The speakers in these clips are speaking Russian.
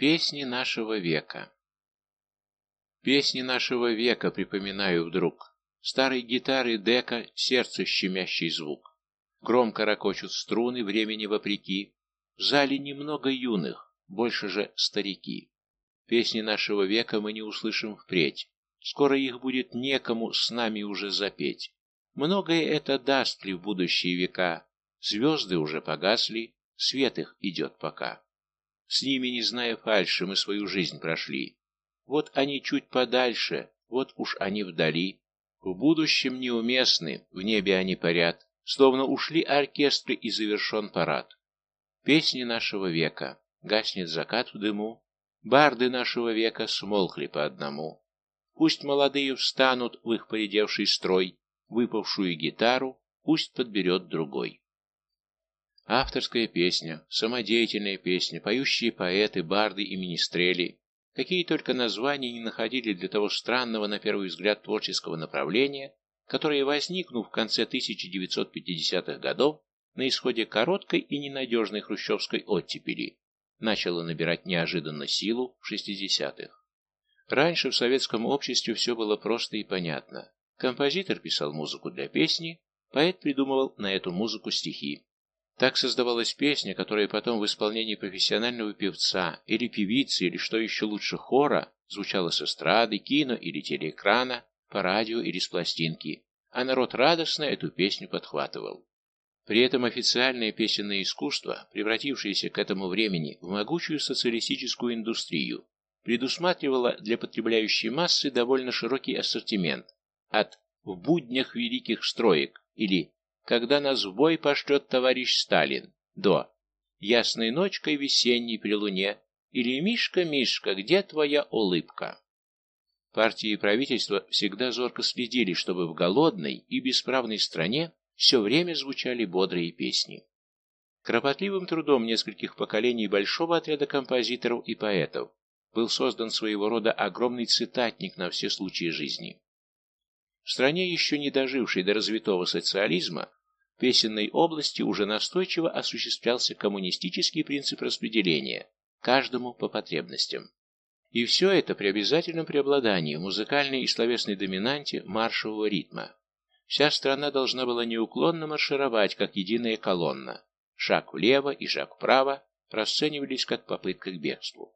Песни нашего века Песни нашего века припоминаю вдруг. Старой гитары дека сердце щемящий звук. Громко ракочут струны времени вопреки. В зале немного юных, больше же старики. Песни нашего века мы не услышим впредь. Скоро их будет некому с нами уже запеть. Многое это даст ли в будущие века. Звезды уже погасли, свет их идет пока. С ними, не зная фальши, мы свою жизнь прошли. Вот они чуть подальше, вот уж они вдали. В будущем неуместны, в небе они парят, словно ушли оркестры и завершен парад. Песни нашего века, гаснет закат в дыму, барды нашего века смолкли по одному. Пусть молодые встанут в их поредевший строй, выпавшую гитару пусть подберет другой. Авторская песня, самодеятельная песня, поющие поэты, барды и министрели, какие только названия не находили для того странного, на первый взгляд, творческого направления, которое, возникнув в конце 1950-х годов, на исходе короткой и ненадежной хрущевской оттепели, начало набирать неожиданно силу в 60-х. Раньше в советском обществе все было просто и понятно. Композитор писал музыку для песни, поэт придумывал на эту музыку стихи. Так создавалась песня, которая потом в исполнении профессионального певца или певицы, или что еще лучше хора, звучала с эстрады, кино или телеэкрана, по радио или с пластинки, а народ радостно эту песню подхватывал. При этом официальное песенное искусство, превратившееся к этому времени в могучую социалистическую индустрию, предусматривало для потребляющей массы довольно широкий ассортимент от «в буднях великих строек» или когда нас в бой пошлет товарищ Сталин, до «Ясной ночкой весенней при луне» или «Мишка, Мишка, где твоя улыбка?» Партии и правительство всегда зорко следили, чтобы в голодной и бесправной стране все время звучали бодрые песни. Кропотливым трудом нескольких поколений большого отряда композиторов и поэтов был создан своего рода огромный цитатник на все случаи жизни. В стране, еще не дожившей до развитого социализма, песенной области уже настойчиво осуществлялся коммунистический принцип распределения, каждому по потребностям. И все это при обязательном преобладании музыкальной и словесной доминанте маршевого ритма. Вся страна должна была неуклонно маршировать, как единая колонна. Шаг влево и шаг вправо расценивались как попытка к бегству.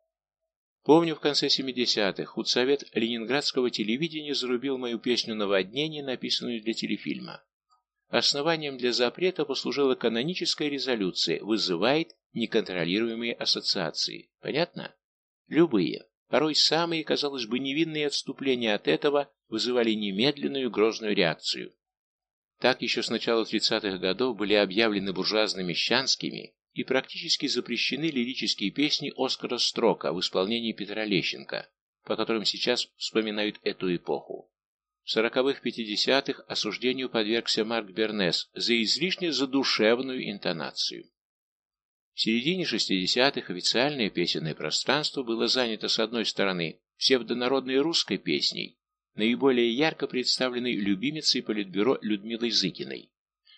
Помню, в конце 70-х худсовет ленинградского телевидения зарубил мою песню «Наводнение», написанную для телефильма. Основанием для запрета послужила каноническая резолюция «вызывает неконтролируемые ассоциации». Понятно? Любые, порой самые, казалось бы, невинные отступления от этого вызывали немедленную грозную реакцию. Так еще с начала 30-х годов были объявлены буржуазно-мещанскими и практически запрещены лирические песни Оскара Строка в исполнении Петра Лещенко, по которым сейчас вспоминают эту эпоху. В сороковых-пятидесятых осуждению подвергся Марк Бернес за излишне задушевную интонацию. В середине шестидесятых официальное песенное пространство было занято с одной стороны псевдонародной русской песней, наиболее ярко представленной любимицей Политбюро Людмилой Зыкиной,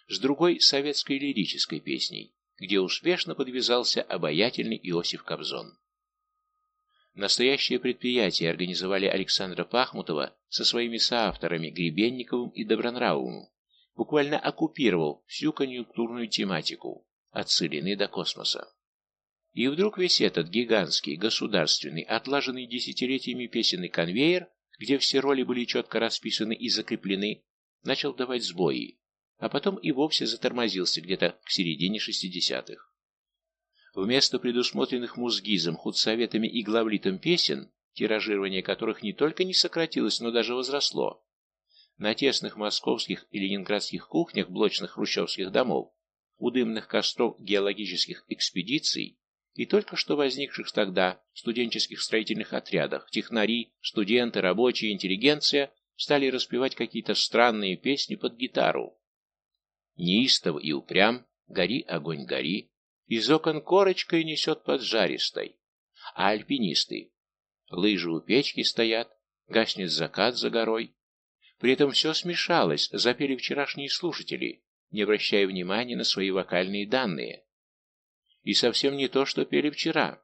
с другой – советской лирической песней, где успешно подвязался обаятельный Иосиф Кобзон. Настоящее предприятие организовали Александра Пахмутова со своими соавторами Гребенниковым и Добронравовым. Буквально оккупировал всю конъюнктурную тематику, от целины до космоса. И вдруг весь этот гигантский, государственный, отлаженный десятилетиями песенный конвейер, где все роли были четко расписаны и закреплены, начал давать сбои, а потом и вовсе затормозился где-то к середине шестидесятых. Вместо предусмотренных музгизом, худсоветами и главлитом песен, тиражирование которых не только не сократилось, но даже возросло, на тесных московских и ленинградских кухнях блочных хрущевских домов, у дымных костров геологических экспедиций и только что возникших тогда студенческих строительных отрядах, технари, студенты, рабочие, интеллигенция стали распевать какие-то странные песни под гитару. Неистов и упрям, гори, огонь, гори, из окон корочкой несет поджаристой. А альпинисты? Лыжи у печки стоят, гаснет закат за горой. При этом все смешалось, запели вчерашние слушатели, не обращая внимания на свои вокальные данные. И совсем не то, что пели вчера.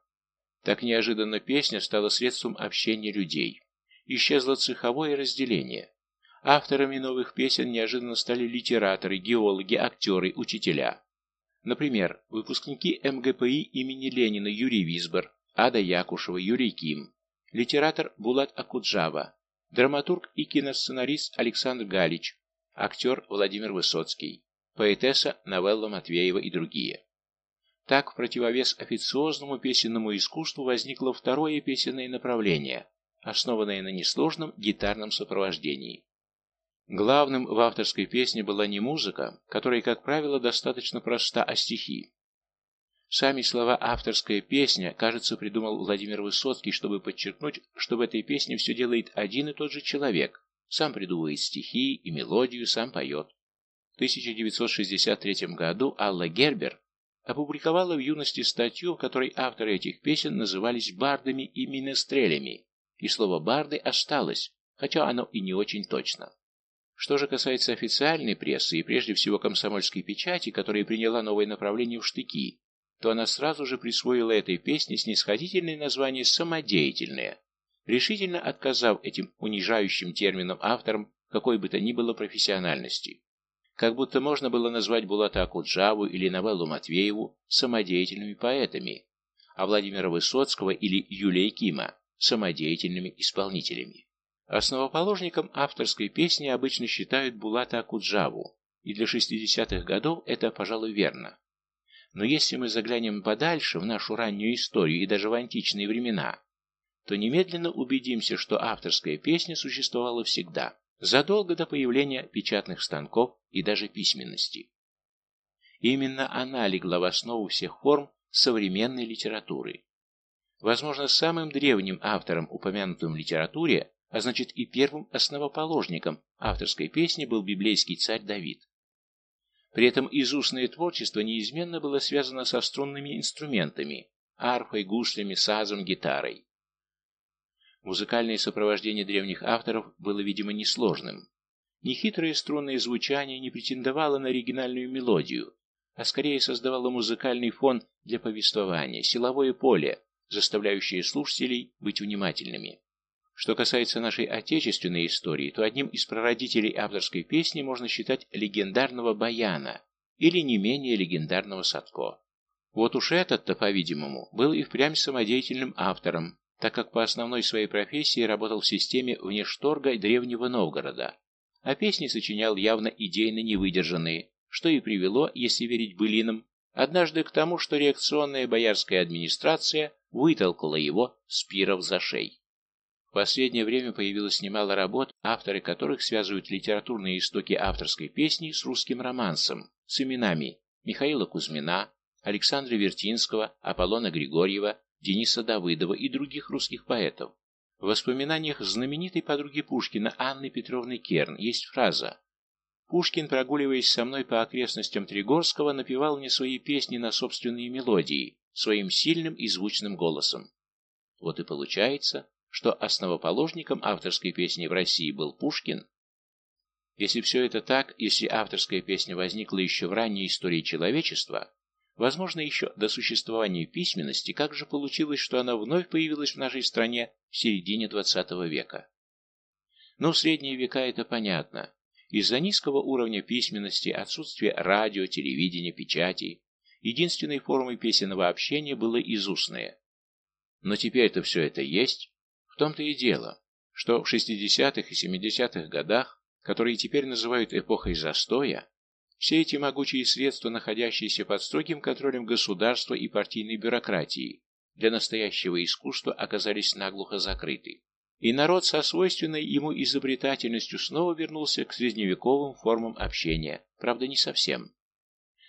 Так неожиданно песня стала средством общения людей. Исчезло цеховое разделение. Авторами новых песен неожиданно стали литераторы, геологи, актеры, учителя. Например, выпускники МГПИ имени Ленина Юрий Висбор, Ада Якушева, Юрий Ким, литератор Булат Акуджава, драматург и киносценарист Александр Галич, актер Владимир Высоцкий, поэтесса Новелла Матвеева и другие. Так, в противовес официозному песенному искусству возникло второе песенное направление, основанное на несложном гитарном сопровождении. Главным в авторской песне была не музыка, которая, как правило, достаточно проста, а стихи. Сами слова «авторская песня», кажется, придумал Владимир Высоцкий, чтобы подчеркнуть, что в этой песне все делает один и тот же человек. Сам придумывает стихи и мелодию, сам поет. В 1963 году Алла Гербер опубликовала в юности статью, в которой авторы этих песен назывались бардами и минестрелями, и слово «барды» осталось, хотя оно и не очень точно. Что же касается официальной прессы и прежде всего комсомольской печати, которая приняла новое направление в штыки, то она сразу же присвоила этой песне снисходительное название «самодеятельная», решительно отказав этим унижающим терминам авторам какой бы то ни было профессиональности. Как будто можно было назвать Булата Акуджаву или Новеллу Матвееву самодеятельными поэтами, а Владимира Высоцкого или Юлия Кима самодеятельными исполнителями. Основоположником авторской песни обычно считают Булата Акуджаву, и для 60-х годов это, пожалуй, верно. Но если мы заглянем подальше в нашу раннюю историю и даже в античные времена, то немедленно убедимся, что авторская песня существовала всегда, задолго до появления печатных станков и даже письменности. Именно она легла в основу всех форм современной литературы. Возможно, самым древним автором, упомянутым в литературе, а значит и первым основоположником авторской песни был библейский царь Давид. При этом изустное творчество неизменно было связано со струнными инструментами – арфой, гуслями, сазом, гитарой. Музыкальное сопровождение древних авторов было, видимо, несложным. Нехитрое струнное звучание не претендовало на оригинальную мелодию, а скорее создавало музыкальный фон для повествования, силовое поле, заставляющее слушателей быть внимательными. Что касается нашей отечественной истории, то одним из прародителей авторской песни можно считать легендарного Баяна или не менее легендарного Садко. Вот уж этот-то, по-видимому, был и впрямь самодеятельным автором, так как по основной своей профессии работал в системе внешторга древнего Новгорода, а песни сочинял явно идейно невыдержанные, что и привело, если верить былинам, однажды к тому, что реакционная боярская администрация вытолкала его с за шей. В последнее время появилось немало работ, авторы которых связывают литературные истоки авторской песни с русским романсом, с именами Михаила Кузьмина, Александра Вертинского, Аполлона Григорьева, Дениса Давыдова и других русских поэтов. В воспоминаниях знаменитой подруги Пушкина Анны Петровны Керн есть фраза «Пушкин, прогуливаясь со мной по окрестностям Тригорского, напевал мне свои песни на собственные мелодии, своим сильным и звучным голосом». Вот и получается, что основоположником авторской песни в России был Пушкин? Если все это так, если авторская песня возникла еще в ранней истории человечества, возможно, еще до существования письменности, как же получилось, что она вновь появилась в нашей стране в середине XX века? Ну, в средние века это понятно. Из-за низкого уровня письменности, отсутствия радио, телевидения, печати, единственной формой песенного общения было изустное. Но теперь-то все это есть, в том-то и дело, что в 60-х и 70-х годах, которые теперь называют эпохой застоя, все эти могучие средства, находящиеся под строгим контролем государства и партийной бюрократии, для настоящего искусства оказались наглухо закрыты. И народ со свойственной ему изобретательностью снова вернулся к средневековым формам общения, правда не совсем.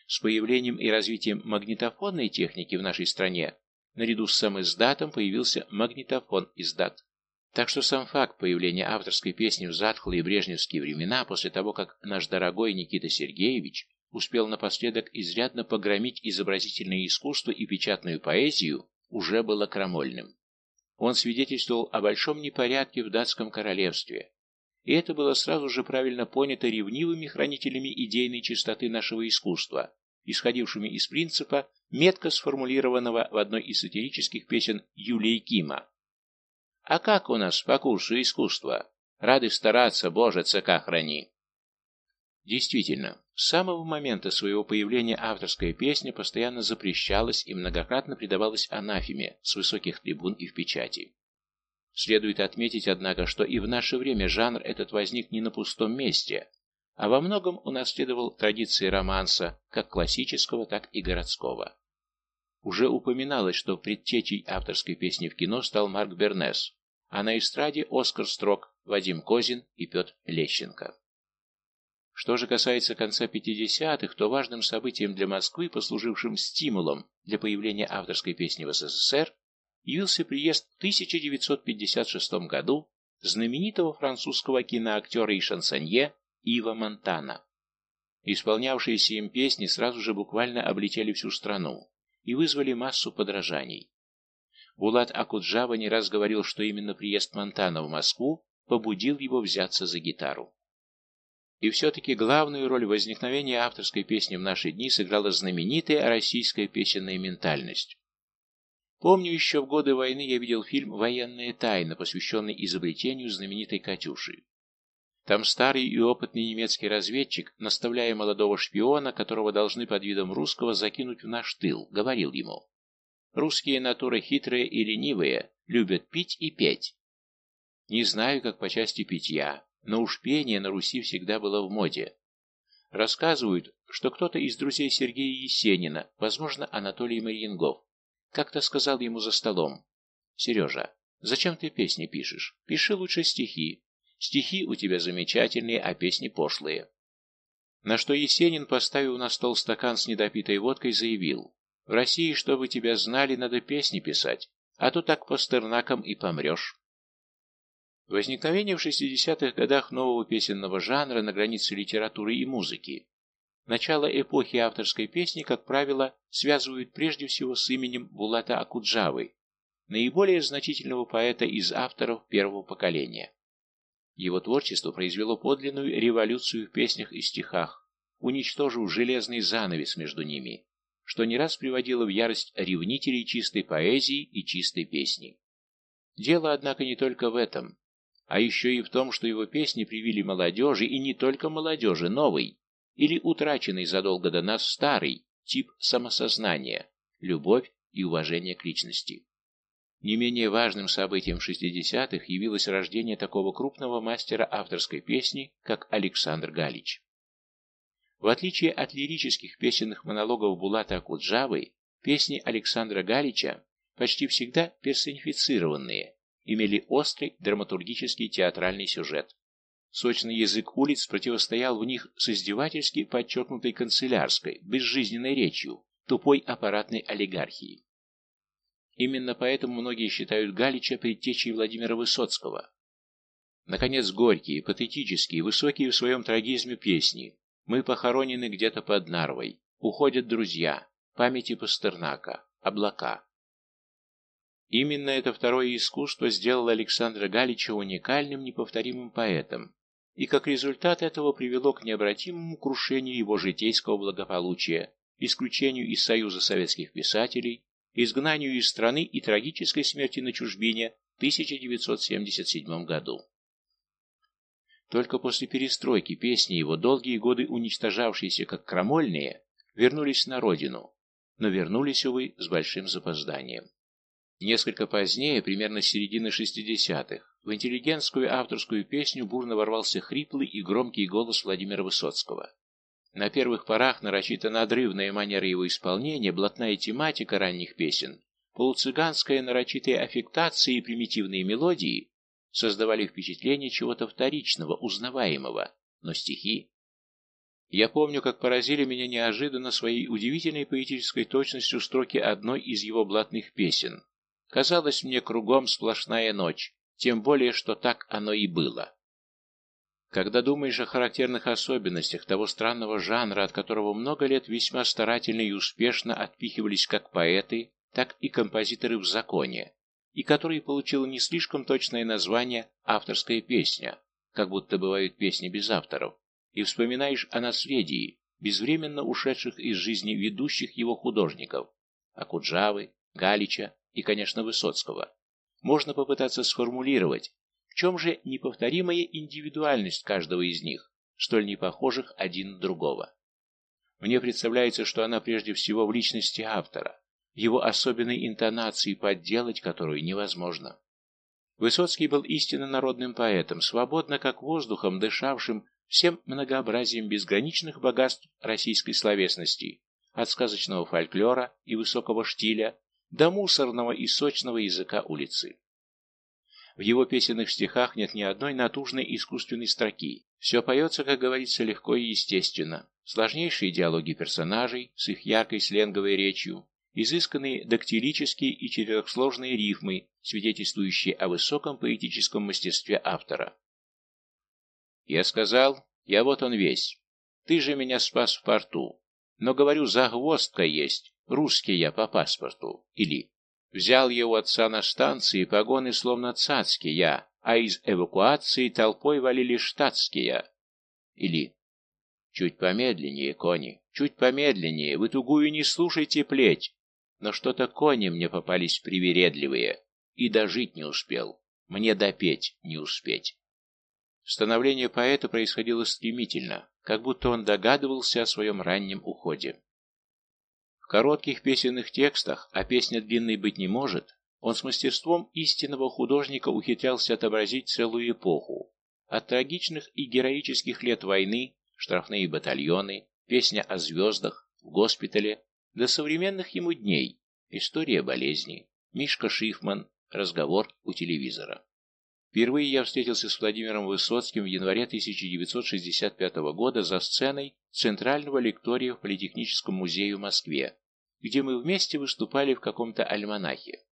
С появлением и развитием магнитофонной техники в нашей стране Наряду с самым издатом появился магнитофон-издат. Так что сам факт появления авторской песни в затхлые брежневские времена, после того, как наш дорогой Никита Сергеевич успел напоследок изрядно погромить изобразительное искусство и печатную поэзию, уже было крамольным. Он свидетельствовал о большом непорядке в датском королевстве, и это было сразу же правильно понято ревнивыми хранителями идейной чистоты нашего искусства, исходившими из принципа метко сформулированного в одной из сатирических песен Юлии Кима. «А как у нас по курсу искусства? Рады стараться, Боже, ЦК храни!» Действительно, с самого момента своего появления авторская песня постоянно запрещалась и многократно предавалась анафеме с высоких трибун и в печати. Следует отметить, однако, что и в наше время жанр этот возник не на пустом месте, а во многом унаследовал традиции романса, как классического, так и городского. Уже упоминалось, что предтечей авторской песни в кино стал Марк Бернес, а на эстраде Оскар Строк, Вадим Козин и Петр Лещенко. Что же касается конца 50-х, то важным событием для Москвы, послужившим стимулом для появления авторской песни в СССР, явился приезд в 1956 году знаменитого французского киноактера и шансонье Ива Монтана. Исполнявшиеся им песни сразу же буквально облетели всю страну и вызвали массу подражаний. Булат Акуджава не раз говорил, что именно приезд Монтана в Москву побудил его взяться за гитару. И все-таки главную роль в возникновении авторской песни в наши дни сыграла знаменитая российская песенная ментальность. Помню, еще в годы войны я видел фильм «Военная тайна», посвященный изобретению знаменитой «Катюши». Там старый и опытный немецкий разведчик, наставляя молодого шпиона, которого должны под видом русского закинуть в наш тыл, говорил ему «Русские натуры хитрые и ленивые, любят пить и петь». Не знаю, как по части питья, но уж пение на Руси всегда было в моде. Рассказывают, что кто-то из друзей Сергея Есенина, возможно, Анатолий Марьянгов, как-то сказал ему за столом, «Сережа, зачем ты песни пишешь? Пиши лучше стихи. Стихи у тебя замечательные, а песни пошлые». На что Есенин, поставив на стол стакан с недопитой водкой, заявил, «В России, чтобы тебя знали, надо песни писать, а то так по стернакам и помрешь». Возникновение в 60-х годах нового песенного жанра на границе литературы и музыки. Начало эпохи авторской песни, как правило, связывают прежде всего с именем Булата Акуджавы, наиболее значительного поэта из авторов первого поколения. Его творчество произвело подлинную революцию в песнях и стихах, уничтожив железный занавес между ними, что не раз приводило в ярость ревнителей чистой поэзии и чистой песни. Дело, однако, не только в этом а еще и в том, что его песни привили молодежи, и не только молодежи, новый или утраченный задолго до нас старый тип самосознания, любовь и уважение к личности. Не менее важным событием 60-х явилось рождение такого крупного мастера авторской песни, как Александр Галич. В отличие от лирических песенных монологов Булата Акуджавы, песни Александра Галича почти всегда персонифицированные, имели острый драматургический театральный сюжет. Сочный язык улиц противостоял в них с издевательски подчеркнутой канцелярской, безжизненной речью, тупой аппаратной олигархии. Именно поэтому многие считают Галича предтечей Владимира Высоцкого. Наконец, горькие, патетические, высокие в своем трагизме песни «Мы похоронены где-то под Нарвой», «Уходят друзья», «Памяти Пастернака», «Облака». Именно это второе искусство сделало Александра Галича уникальным, неповторимым поэтом, и как результат этого привело к необратимому крушению его житейского благополучия, исключению из Союза советских писателей, изгнанию из страны и трагической смерти на чужбине в 1977 году. Только после перестройки песни его, долгие годы уничтожавшиеся как крамольные, вернулись на родину, но вернулись, увы, с большим запозданием. Несколько позднее, примерно с середины 60-х, в интеллигентскую авторскую песню бурно ворвался хриплый и громкий голос Владимира Высоцкого. На первых порах нарочито надрывная манера его исполнения, блатная тематика ранних песен, полуцыганская нарочитая аффектация и примитивные мелодии создавали впечатление чего-то вторичного, узнаваемого, но стихи... Я помню, как поразили меня неожиданно своей удивительной поэтической точностью строки одной из его блатных песен, Казалось мне кругом сплошная ночь, тем более, что так оно и было. Когда думаешь о характерных особенностях того странного жанра, от которого много лет весьма старательно и успешно отпихивались как поэты, так и композиторы в законе, и который получил не слишком точное название «авторская песня», как будто бывают песни без авторов, и вспоминаешь о наследии, безвременно ушедших из жизни ведущих его художников, Акуджавы, Галича и, конечно, Высоцкого, можно попытаться сформулировать, в чем же неповторимая индивидуальность каждого из них, столь непохожих один на другого. Мне представляется, что она прежде всего в личности автора, его особенной интонации, подделать которую невозможно. Высоцкий был истинно народным поэтом, свободно как воздухом, дышавшим всем многообразием безграничных богатств российской словесности, от сказочного фольклора и высокого штиля до мусорного и сочного языка улицы. В его песенных стихах нет ни одной натужной искусственной строки. Все поется, как говорится, легко и естественно. Сложнейшие диалоги персонажей с их яркой сленговой речью, изысканные дактилические и четырехсложные рифмы, свидетельствующие о высоком поэтическом мастерстве автора. Я сказал, я вот он весь. Ты же меня спас в порту. Но, говорю, загвоздка есть. Русский я по паспорту. Или Взял я у отца на станции погоны словно цацкие, а из эвакуации толпой валили штатские. Или Чуть помедленнее, кони, чуть помедленнее, вы тугую не слушайте плеть. Но что-то кони мне попались привередливые, и дожить не успел, мне допеть не успеть. Становление поэта происходило стремительно, как будто он догадывался о своем раннем уходе. В коротких песенных текстах, а песня длинной быть не может, он с мастерством истинного художника ухитрялся отобразить целую эпоху. От трагичных и героических лет войны, штрафные батальоны, песня о звездах, в госпитале, до современных ему дней, история болезни, Мишка Шифман, разговор у телевизора. Впервые я встретился с Владимиром Высоцким в январе 1965 года за сценой Центрального лектория в Политехническом музее в Москве, где мы вместе выступали в каком-то альманахе.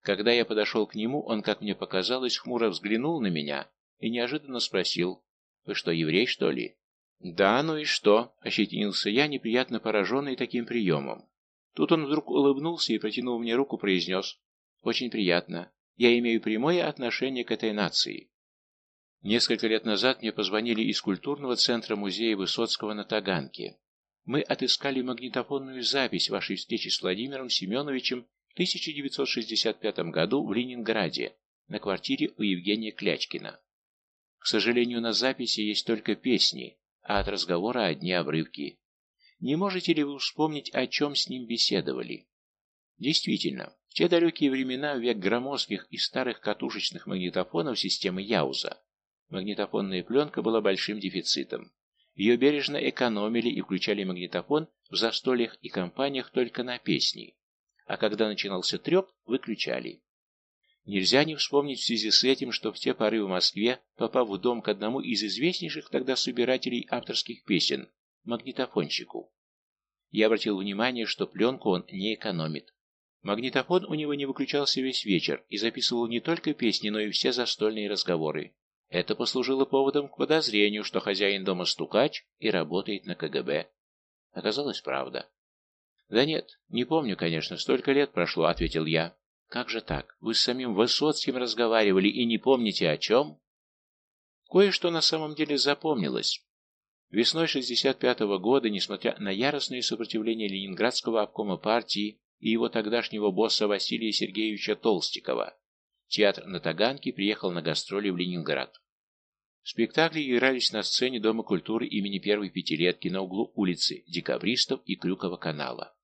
Когда я подошел к нему, он, как мне показалось, хмуро взглянул на меня и неожиданно спросил, «Вы что, еврей, что ли?» «Да, ну и что?» – ощетинился я, неприятно пораженный таким приемом. Тут он вдруг улыбнулся и, протянув мне руку, произнес, «Очень приятно. Я имею прямое отношение к этой нации. Несколько лет назад мне позвонили из культурного центра музея Высоцкого на Таганке. Мы отыскали магнитофонную запись вашей встречи с Владимиром Семеновичем в 1965 году в Ленинграде на квартире у Евгения Клячкина. К сожалению, на записи есть только песни, а от разговора одни обрывки. Не можете ли вы вспомнить, о чем с ним беседовали? Действительно, в те далекие времена, век громоздких и старых катушечных магнитофонов системы Яуза, магнитофонная пленка была большим дефицитом. Ее бережно экономили и включали магнитофон в застольях и компаниях только на песни, а когда начинался треп, выключали. Нельзя не вспомнить в связи с этим, что в те поры в Москве, попав в дом к одному из известнейших тогда собирателей авторских песен, магнитофонщику, я обратил внимание, что пленку он не экономит. Магнитофон у него не выключался весь вечер и записывал не только песни, но и все застольные разговоры. Это послужило поводом к подозрению, что хозяин дома стукач и работает на КГБ. Оказалось, правда. «Да нет, не помню, конечно, столько лет прошло», — ответил я. «Как же так? Вы с самим Высоцким разговаривали и не помните о чем?» Кое-что на самом деле запомнилось. Весной 65-го года, несмотря на яростное сопротивление Ленинградского обкома партии, и его тогдашнего босса Василия Сергеевича Толстикова. Театр на Таганке приехал на гастроли в Ленинград. Спектакли игрались на сцене Дома культуры имени первой пятилетки на углу улицы Декабристов и Крюкова канала.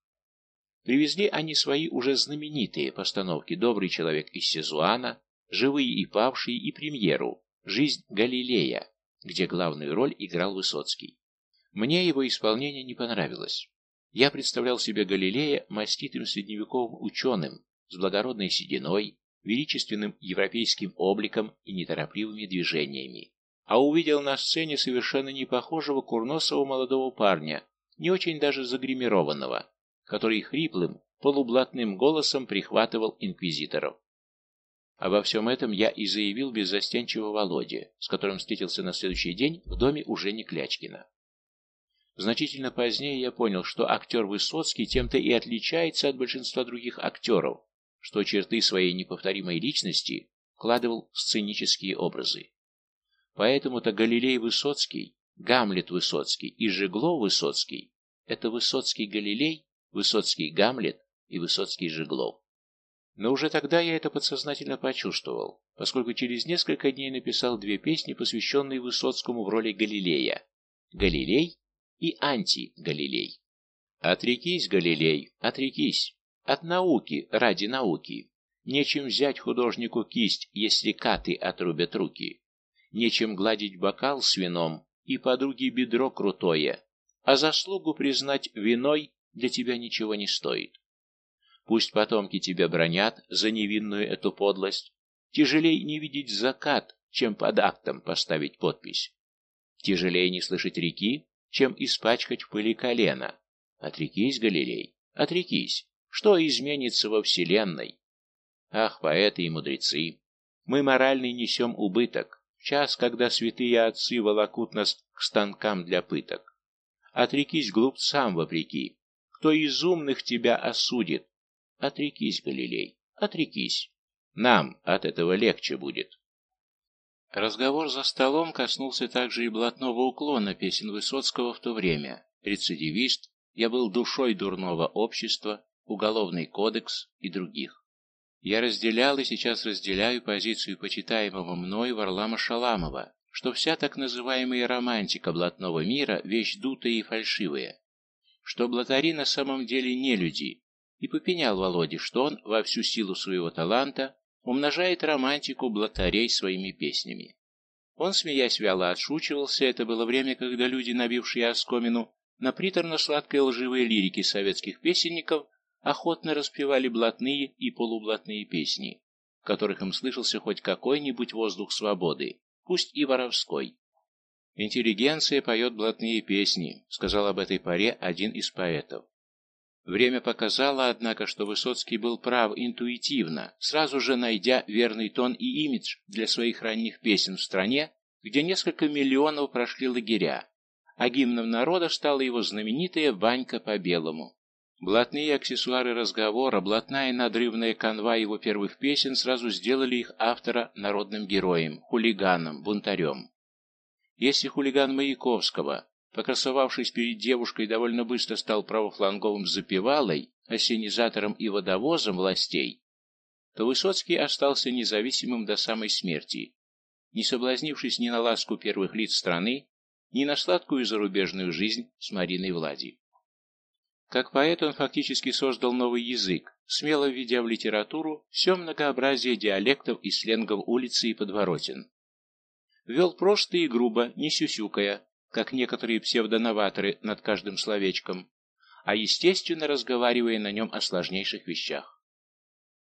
Привезли они свои уже знаменитые постановки «Добрый человек из Сезуана», «Живые и павшие» и премьеру «Жизнь Галилея», где главную роль играл Высоцкий. Мне его исполнение не понравилось. Я представлял себе Галилея маститым средневековым ученым, с благородной сединой, величественным европейским обликом и неторопливыми движениями. А увидел на сцене совершенно не похожего курносого молодого парня, не очень даже загримированного, который хриплым, полублатным голосом прихватывал инквизиторов. Обо всем этом я и заявил беззастенчиво Володе, с которым встретился на следующий день в доме уже не Клячкина. Значительно позднее я понял, что актер Высоцкий тем-то и отличается от большинства других актеров, что черты своей неповторимой личности вкладывал в сценические образы. Поэтому-то Галилей Высоцкий, Гамлет Высоцкий и Жеглов Высоцкий – это Высоцкий Галилей, Высоцкий Гамлет и Высоцкий Жеглов. Но уже тогда я это подсознательно почувствовал, поскольку через несколько дней написал две песни, посвященные Высоцкому в роли Галилея. Галилей и анти-Галилей. Отрекись, Галилей, отрекись. От науки, ради науки. Нечем взять художнику кисть, если каты отрубят руки. Нечем гладить бокал с вином и подруги бедро крутое, а заслугу признать виной для тебя ничего не стоит. Пусть потомки тебя бронят за невинную эту подлость. Тяжелей не видеть закат, чем под актом поставить подпись. Тяжелее не слышать реки, чем испачкать в пыли колено. Отрекись, Галилей, отрекись. Что изменится во Вселенной? Ах, поэты и мудрецы! Мы моральный несем убыток, в час, когда святые отцы волокут нас к станкам для пыток. Отрекись глупцам вопреки. Кто из умных тебя осудит, Отрекись, Галилей, отрекись. Нам от этого легче будет. Разговор за столом коснулся также и блатного уклона песен Высоцкого в то время. Рецидивист, я был душой дурного общества, уголовный кодекс и других. Я разделял и сейчас разделяю позицию почитаемого мной Варлама Шаламова, что вся так называемая романтика блатного мира – вещь дутая и фальшивая, что блатари на самом деле не люди, и попенял Володе, что он во всю силу своего таланта умножает романтику блатарей своими песнями. Он, смеясь, вяло отшучивался, это было время, когда люди, набившие оскомину на приторно-сладкой лживой лирике советских песенников, охотно распевали блатные и полублатные песни, в которых им слышался хоть какой-нибудь воздух свободы, пусть и воровской. «Интеллигенция поет блатные песни», — сказал об этой паре один из поэтов. Время показало, однако, что Высоцкий был прав интуитивно, сразу же найдя верный тон и имидж для своих ранних песен в стране, где несколько миллионов прошли лагеря, а гимном народа стала его знаменитая «Ванька по-белому». Блатные аксессуары разговора, блатная надрывная канва его первых песен сразу сделали их автора народным героем, хулиганом, бунтарем. Если хулиган Маяковского Покрасовавшись перед девушкой, довольно быстро стал правофланговым запевалой, осенизатором и водовозом властей, то Высоцкий остался независимым до самой смерти, не соблазнившись ни на ласку первых лиц страны, ни на сладкую зарубежную жизнь с Мариной Влади. Как поэт он фактически создал новый язык, смело введя в литературу все многообразие диалектов и сленгов улицы и подворотен. Вел просто и грубо, не сюсюкая, как некоторые псевдоноваторы над каждым словечком, а естественно разговаривая на нем о сложнейших вещах.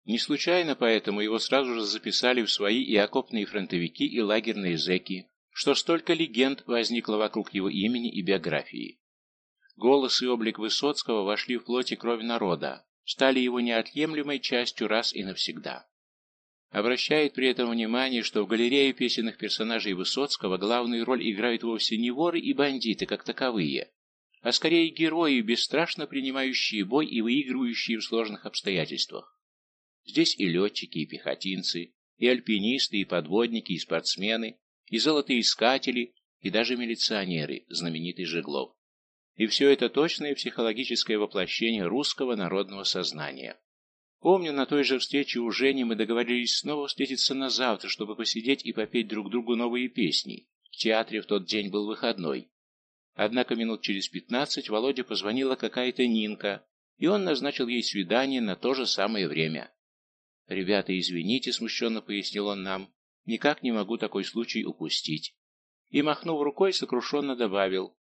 Не случайно поэтому его сразу же записали в свои и окопные фронтовики, и лагерные зэки, что столько легенд возникло вокруг его имени и биографии. Голос и облик Высоцкого вошли в плоть и кровь народа, стали его неотъемлемой частью раз и навсегда. Обращает при этом внимание, что в галерее песенных персонажей Высоцкого главную роль играют вовсе не воры и бандиты как таковые, а скорее герои, бесстрашно принимающие бой и выигрывающие в сложных обстоятельствах. Здесь и летчики, и пехотинцы, и альпинисты, и подводники, и спортсмены, и золотоискатели, и даже милиционеры, знаменитый Жеглов. И все это точное психологическое воплощение русского народного сознания. Помню, на той же встрече у Жени мы договорились снова встретиться на завтра, чтобы посидеть и попеть друг другу новые песни. В театре в тот день был выходной. Однако минут через пятнадцать Володе позвонила какая-то Нинка, и он назначил ей свидание на то же самое время. «Ребята, извините», — смущенно пояснил он нам, — «никак не могу такой случай упустить». И, махнув рукой, сокрушенно добавил,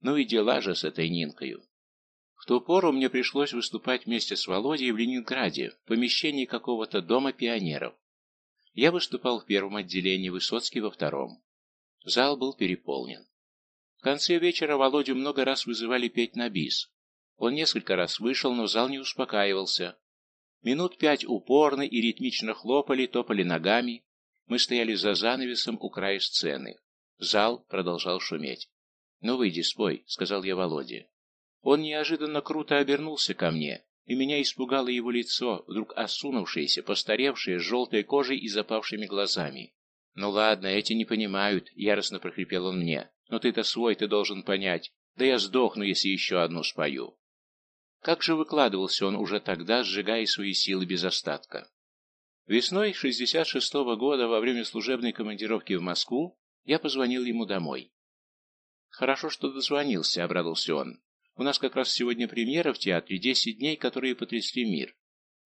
«Ну и дела же с этой Нинкою». Ту пору мне пришлось выступать вместе с Володей в Ленинграде, в помещении какого-то дома пионеров. Я выступал в первом отделении, Высоцкий во втором. Зал был переполнен. В конце вечера Володю много раз вызывали петь на бис. Он несколько раз вышел, но зал не успокаивался. Минут пять упорно и ритмично хлопали, топали ногами. Мы стояли за занавесом у края сцены. Зал продолжал шуметь. «Ну, выйди, спой», — сказал я Володе. Он неожиданно круто обернулся ко мне, и меня испугало его лицо, вдруг осунувшееся, постаревшее, с желтой кожей и запавшими глазами. «Ну ладно, эти не понимают», — яростно прохрипел он мне. «Но ты-то свой, ты должен понять. Да я сдохну, если еще одну спою». Как же выкладывался он уже тогда, сжигая свои силы без остатка? Весной 66 -го года, во время служебной командировки в Москву, я позвонил ему домой. «Хорошо, что дозвонился», — обрадовался он. «У нас как раз сегодня премьера в театре, 10 дней, которые потрясли мир.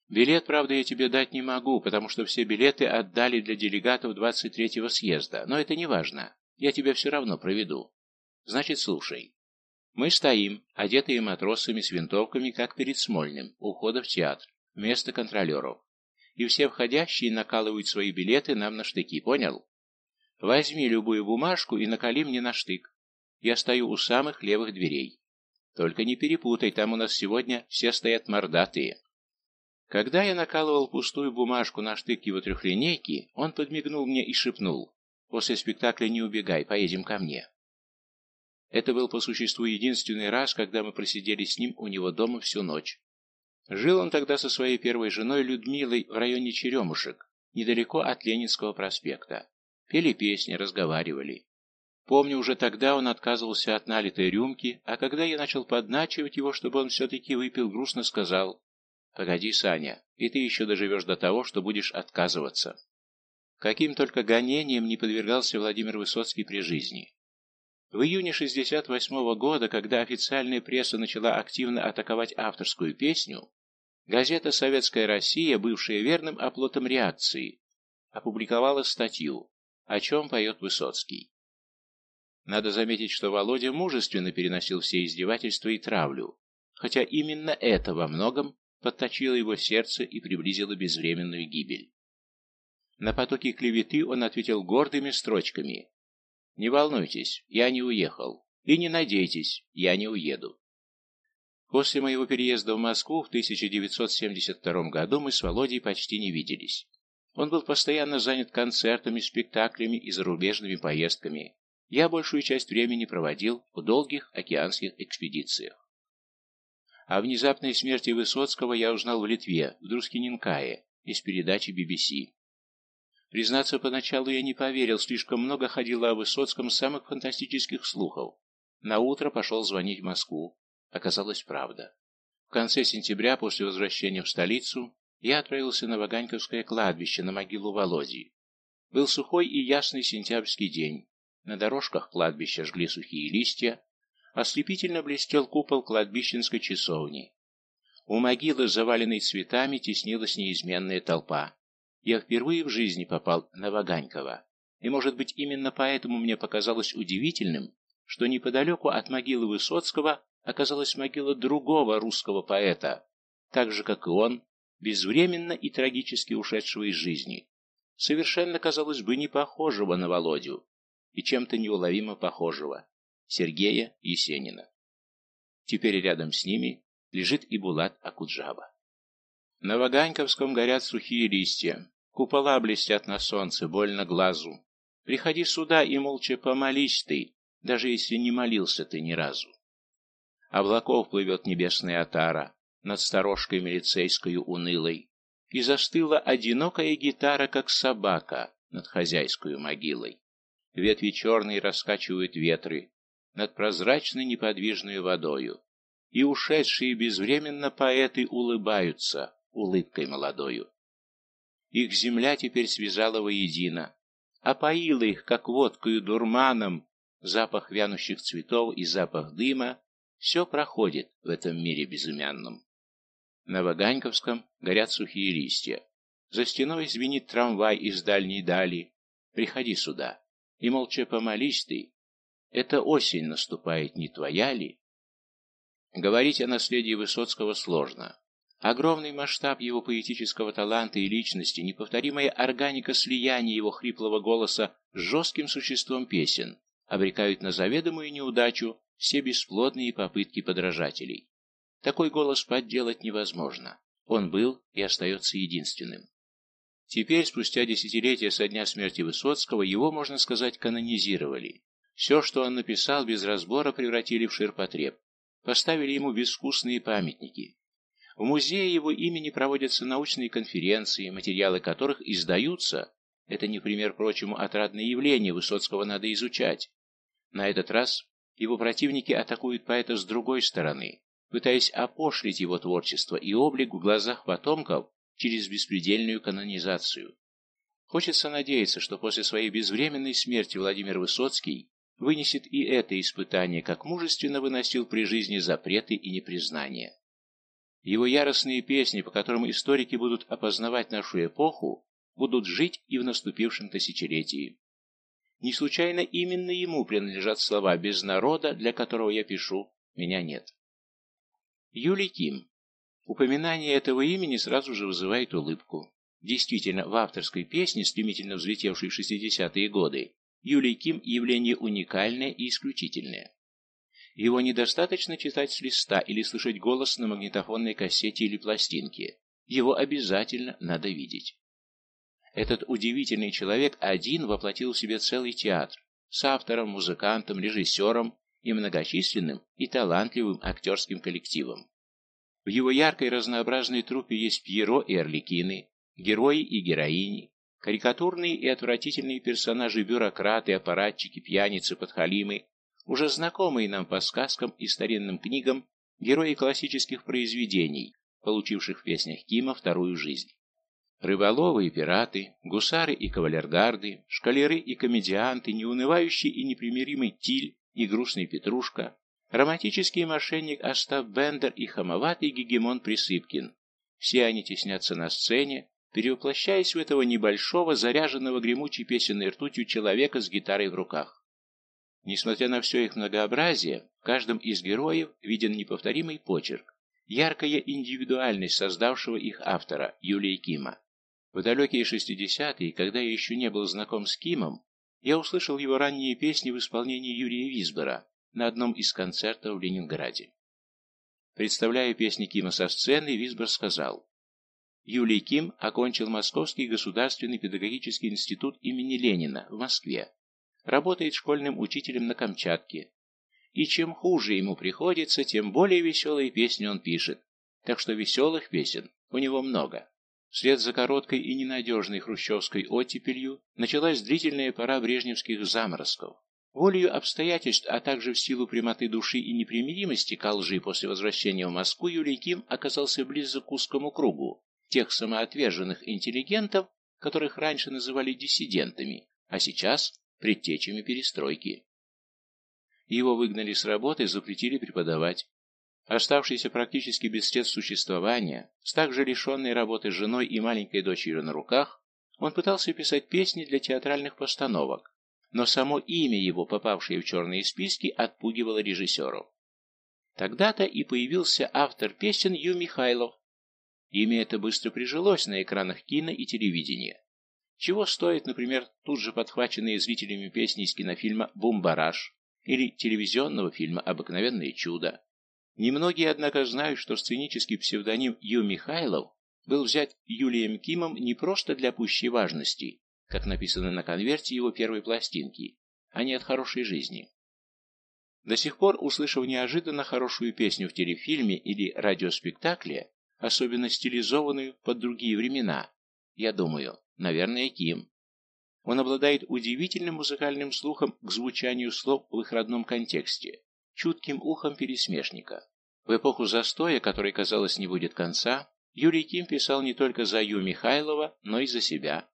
Билет, правда, я тебе дать не могу, потому что все билеты отдали для делегатов 23-го съезда, но это не важно. Я тебя все равно проведу. Значит, слушай. Мы стоим, одетые матросами с винтовками, как перед Смольным, у входа в театр, вместо контролеров. И все входящие накалывают свои билеты нам на штыки, понял? Возьми любую бумажку и накали мне на штык. Я стою у самых левых дверей. Только не перепутай, там у нас сегодня все стоят мордатые. Когда я накалывал пустую бумажку на штык его трехлинейки, он подмигнул мне и шепнул. «После спектакля не убегай, поедем ко мне». Это был по существу единственный раз, когда мы просидели с ним у него дома всю ночь. Жил он тогда со своей первой женой Людмилой в районе Черемушек, недалеко от Ленинского проспекта. Пели песни, разговаривали. Помню, уже тогда он отказывался от налитой рюмки, а когда я начал подначивать его, чтобы он все-таки выпил, грустно сказал, «Погоди, Саня, и ты еще доживешь до того, что будешь отказываться». Каким только гонением не подвергался Владимир Высоцкий при жизни. В июне 68 -го года, когда официальная пресса начала активно атаковать авторскую песню, газета «Советская Россия», бывшая верным оплотом реакции, опубликовала статью «О чем поет Высоцкий». Надо заметить, что Володя мужественно переносил все издевательства и травлю, хотя именно это во многом подточило его сердце и приблизило безвременную гибель. На потоки клеветы он ответил гордыми строчками не волнуйтесь, я не уехал. И не надейтесь, я не уеду. После моего переезда в Москву в 1972 году мы с Володей почти не виделись. Он был постоянно занят концертами, спектаклями и зарубежными поездками. Я большую часть времени проводил в долгих океанских экспедициях. О внезапной смерти Высоцкого я узнал в Литве, в Друскиненкае, из передачи BBC. Признаться, поначалу я не поверил, слишком много ходило о Высоцком самых фантастических слухов. На утро пошел звонить в Москву. Оказалось, правда. В конце сентября, после возвращения в столицу, я отправился на Ваганьковское кладбище, на могилу Володи. Был сухой и ясный сентябрьский день. На дорожках кладбища жгли сухие листья, ослепительно блестел купол кладбищенской часовни. У могилы, заваленной цветами, теснилась неизменная толпа. Я впервые в жизни попал на Ваганькова, и, может быть, именно поэтому мне показалось удивительным, что неподалеку от могилы Высоцкого оказалась могила другого русского поэта, так же, как и он, безвременно и трагически ушедшего из жизни, совершенно, казалось бы, не похожего на Володю и чем-то неуловимо похожего, Сергея Есенина. Теперь рядом с ними лежит и Булат Акуджаба. На Ваганьковском горят сухие листья, купола блестят на солнце, больно глазу. Приходи сюда и молча помолись ты, даже если не молился ты ни разу. Облаков плывет небесная отара над сторожкой милицейскою унылой, и застыла одинокая гитара, как собака, над хозяйскую могилой. Ветви черные раскачивают ветры над прозрачной неподвижной водою, и ушедшие безвременно поэты улыбаются, улыбкой молодою. Их земля теперь связала воедино, опоила их, как водкою дурманом, запах вянущих цветов и запах дыма, все проходит в этом мире безымянном. На Ваганьковском горят сухие листья. За стеной звенит трамвай из дальней дали. Приходи сюда, и молча помолись ты. Это осень наступает, не твоя ли? Говорить о наследии Высоцкого сложно. Огромный масштаб его поэтического таланта и личности, неповторимая органика слияния его хриплого голоса с жестким существом песен обрекают на заведомую неудачу все бесплодные попытки подражателей. Такой голос подделать невозможно. Он был и остается единственным. Теперь, спустя десятилетия со дня смерти Высоцкого, его, можно сказать, канонизировали. Все, что он написал, без разбора превратили в ширпотреб. Поставили ему безвкусные памятники. В музее его имени проводятся научные конференции, материалы которых издаются. Это не пример прочему отрадное явление, Высоцкого надо изучать. На этот раз его противники атакуют поэта с другой стороны, пытаясь опошлить его творчество и облик в глазах потомков через беспредельную канонизацию. Хочется надеяться, что после своей безвременной смерти Владимир Высоцкий вынесет и это испытание, как мужественно выносил при жизни запреты и непризнания. Его яростные песни, по которым историки будут опознавать нашу эпоху, будут жить и в наступившем тысячелетии. Не случайно именно ему принадлежат слова «без народа», для которого я пишу «меня нет». Юлий Ким. Упоминание этого имени сразу же вызывает улыбку. Действительно, в авторской песне, стремительно взлетевшей в 60-е годы, Юлий Ким – явление уникальное и исключительное. Его недостаточно читать с листа или слышать голос на магнитофонной кассете или пластинке. Его обязательно надо видеть. Этот удивительный человек один воплотил в себе целый театр с автором, музыкантом, режиссером и многочисленным и талантливым актерским коллективом. В его яркой разнообразной труппе есть Пьеро и Орликины, герои и героини, карикатурные и отвратительные персонажи бюрократы, аппаратчики, пьяницы, подхалимы, уже знакомые нам по сказкам и старинным книгам герои классических произведений, получивших в песнях Кима вторую жизнь. Рыболовы и пираты, гусары и кавалергарды, шкалеры и комедианты, неунывающий и непримиримый Тиль и грустный Петрушка, романтический мошенник Остап Бендер и хамоватый гегемон Присыпкин. Все они теснятся на сцене, перевоплощаясь в этого небольшого, заряженного гремучей песенной ртутью человека с гитарой в руках. Несмотря на все их многообразие, в каждом из героев виден неповторимый почерк, яркая индивидуальность создавшего их автора, Юлии Кима. В далекие шестидесятые, когда я еще не был знаком с Кимом, я услышал его ранние песни в исполнении Юрия Висбора на одном из концертов в Ленинграде. Представляя песни Кима со сцены, Висбор сказал, Юлий Ким окончил Московский государственный педагогический институт имени Ленина в Москве. Работает школьным учителем на Камчатке. И чем хуже ему приходится, тем более веселые песни он пишет. Так что веселых песен у него много. Вслед за короткой и ненадежной хрущевской оттепелью началась длительная пора брежневских заморозков. Волею обстоятельств, а также в силу прямоты души и непримиримости ко лжи после возвращения в Москву, Юлий Ким оказался близок к узкому кругу тех самоотверженных интеллигентов, которых раньше называли диссидентами, а сейчас предтечами перестройки. Его выгнали с работы, запретили преподавать. Оставшийся практически без средств существования, с также лишенной работы женой и маленькой дочерью на руках, он пытался писать песни для театральных постановок, но само имя его, попавшее в черные списки, отпугивало режиссеров. Тогда-то и появился автор песен Ю Михайлов. Имя это быстро прижилось на экранах кино и телевидения. Чего стоит, например, тут же подхваченные зрителями песни из кинофильма «Бумбараш» или телевизионного фильма «Обыкновенное чудо», Немногие, однако, знают, что сценический псевдоним Ю Михайлов был взят Юлием Кимом не просто для пущей важности, как написано на конверте его первой пластинки, а не от хорошей жизни. До сих пор, услышав неожиданно хорошую песню в телефильме или радиоспектакле, особенно стилизованную под другие времена, я думаю, наверное, Ким. Он обладает удивительным музыкальным слухом к звучанию слов в их родном контексте чутким ухом пересмешника. В эпоху застоя, которой, казалось, не будет конца, Юрий Ким писал не только за Ю Михайлова, но и за себя.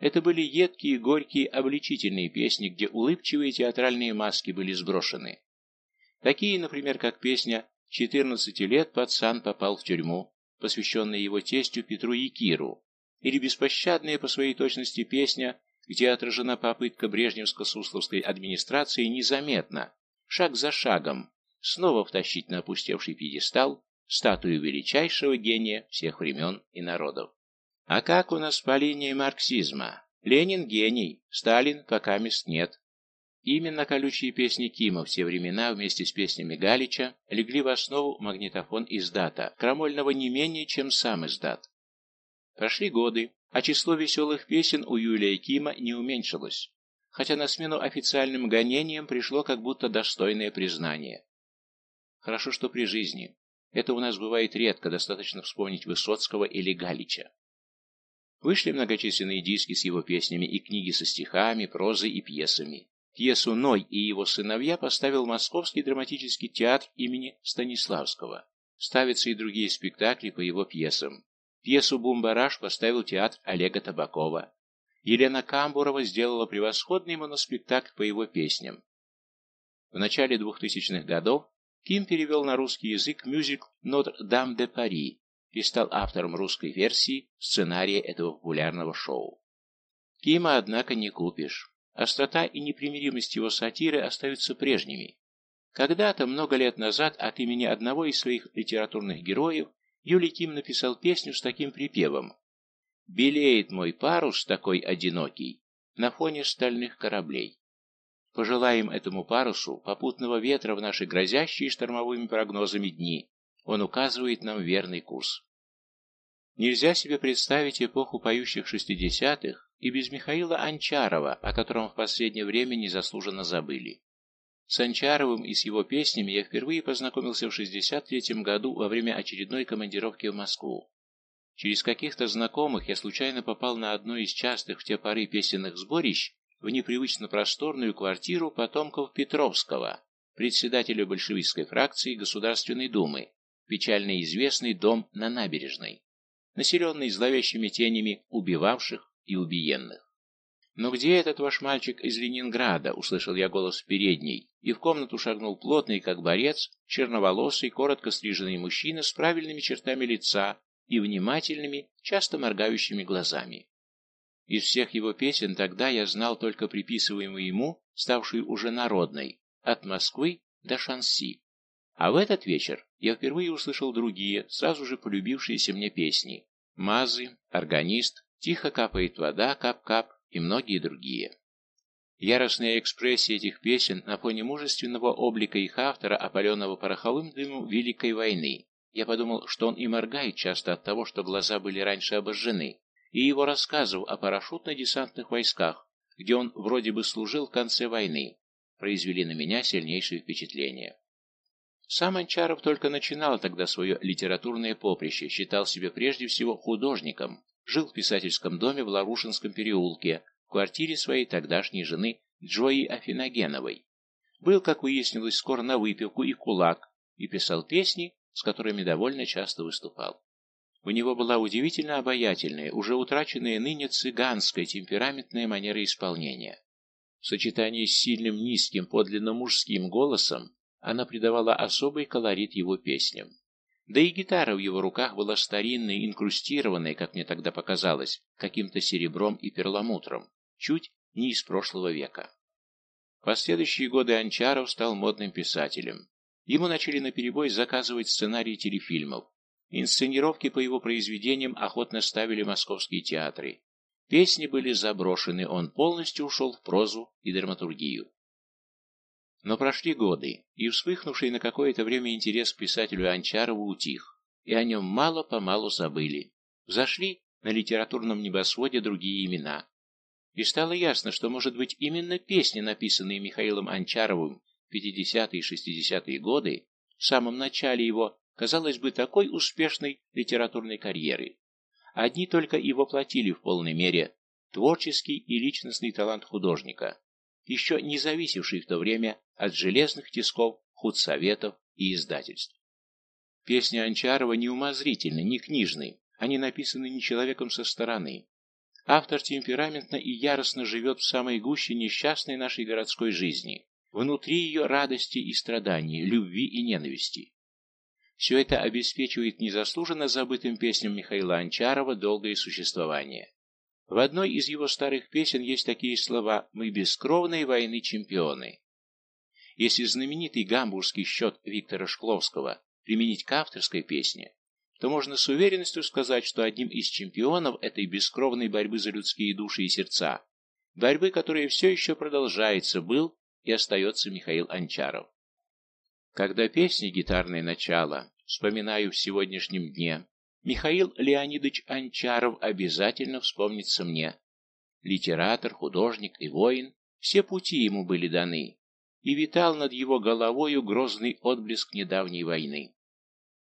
Это были едкие, горькие, обличительные песни, где улыбчивые театральные маски были сброшены. Такие, например, как песня «14 лет пацан попал в тюрьму», посвященная его тестю Петру Якиру, или беспощадная по своей точности песня, где отражена попытка брежневско-сусловской администрации незаметно, шаг за шагом, снова втащить на опустевший пьедестал статую величайшего гения всех времен и народов. А как у нас по линии марксизма? Ленин гений, Сталин пока мест нет. Именно колючие песни Кима в те времена вместе с песнями Галича легли в основу магнитофон издата, крамольного не менее, чем сам издат. Прошли годы, а число веселых песен у Юлия Кима не уменьшилось хотя на смену официальным гонениям пришло как будто достойное признание. Хорошо, что при жизни. Это у нас бывает редко, достаточно вспомнить Высоцкого или Галича. Вышли многочисленные диски с его песнями и книги со стихами, прозой и пьесами. Пьесу «Ной и его сыновья» поставил Московский драматический театр имени Станиславского. ставятся и другие спектакли по его пьесам. Пьесу «Бумбараш» поставил театр Олега Табакова. Елена Камбурова сделала превосходный моноспектакль по его песням. В начале 2000-х годов Ким перевел на русский язык мюзикл «Нотр-Дам де Пари» и стал автором русской версии сценария этого популярного шоу. Кима, однако, не купишь. Острота и непримиримость его сатиры остаются прежними. Когда-то, много лет назад, от имени одного из своих литературных героев, Юлий Ким написал песню с таким припевом «Белеет мой парус такой одинокий на фоне стальных кораблей». Пожелаем этому парусу попутного ветра в наши грозящие штормовыми прогнозами дни. Он указывает нам верный курс. Нельзя себе представить эпоху поющих шестидесятых и без Михаила Анчарова, о котором в последнее время незаслуженно забыли. С Анчаровым и с его песнями я впервые познакомился в 63 году во время очередной командировки в Москву. Через каких-то знакомых я случайно попал на одно из частых в те поры песенных сборищ в непривычно просторную квартиру потомков Петровского, председателя большевистской фракции Государственной Думы, печально известный дом на набережной, населенный зловещими тенями убивавших и убиенных. «Но где этот ваш мальчик из Ленинграда?» — услышал я голос в передней, и в комнату шагнул плотный, как борец, черноволосый, коротко стриженный мужчина с правильными чертами лица и внимательными, часто моргающими глазами. Из всех его песен тогда я знал только приписываемую ему, ставшую уже народной, от Москвы до Шанси. А в этот вечер я впервые услышал другие, сразу же полюбившиеся мне песни. Мазы, органист, Тихо капает вода, кап-кап и многие другие. Яростная экспрессия этих песен на фоне мужественного облика их автора, опаленного пороховым дымом Великой войны. Я подумал, что он и моргает часто от того, что глаза были раньше обожжены, и его рассказов о парашютно-десантных войсках, где он вроде бы служил в конце войны, произвели на меня сильнейшее впечатление. Сам Анчаров только начинал тогда свое литературное поприще, считал себя прежде всего художником, жил в писательском доме в Ларушинском переулке, в квартире своей тогдашней жены Джои Афиногеновой. Был, как выяснилось, скоро на выпивку и кулак, и писал песни, с которыми довольно часто выступал. У него была удивительно обаятельная, уже утраченная ныне цыганская темпераментная манера исполнения. В сочетании с сильным низким подлинно мужским голосом она придавала особый колорит его песням. Да и гитара в его руках была старинной, инкрустированной, как мне тогда показалось, каким-то серебром и перламутром, чуть не из прошлого века. В последующие годы Анчаров стал модным писателем. Ему начали наперебой заказывать сценарии телефильмов. Инсценировки по его произведениям охотно ставили московские театры. Песни были заброшены, он полностью ушел в прозу и драматургию. Но прошли годы, и вспыхнувший на какое-то время интерес к писателю Анчарову утих, и о нем мало-помалу забыли. Зашли на литературном небосводе другие имена. И стало ясно, что, может быть, именно песни, написанные Михаилом Анчаровым в 50-е и 60-е годы, в самом начале его, казалось бы, такой успешной литературной карьеры. Одни только и воплотили в полной мере творческий и личностный талант художника, еще не зависевший в то время от железных тисков, худсоветов и издательств. Песни Анчарова не умозрительны, не книжны, они написаны не человеком со стороны. Автор темпераментно и яростно живет в самой гуще несчастной нашей городской жизни, внутри ее радости и страданий, любви и ненависти. Все это обеспечивает незаслуженно забытым песням Михаила Анчарова долгое существование. В одной из его старых песен есть такие слова «Мы бескровные войны чемпионы». Если знаменитый гамбургский счет Виктора Шкловского применить к авторской песне, то можно с уверенностью сказать, что одним из чемпионов этой бескровной борьбы за людские души и сердца, борьбы, которая все еще продолжается, был и остается Михаил Анчаров. Когда песни «Гитарное начало» вспоминаю в сегодняшнем дне, Михаил Леонидович Анчаров обязательно вспомнится мне. Литератор, художник и воин, все пути ему были даны, и витал над его головою грозный отблеск недавней войны.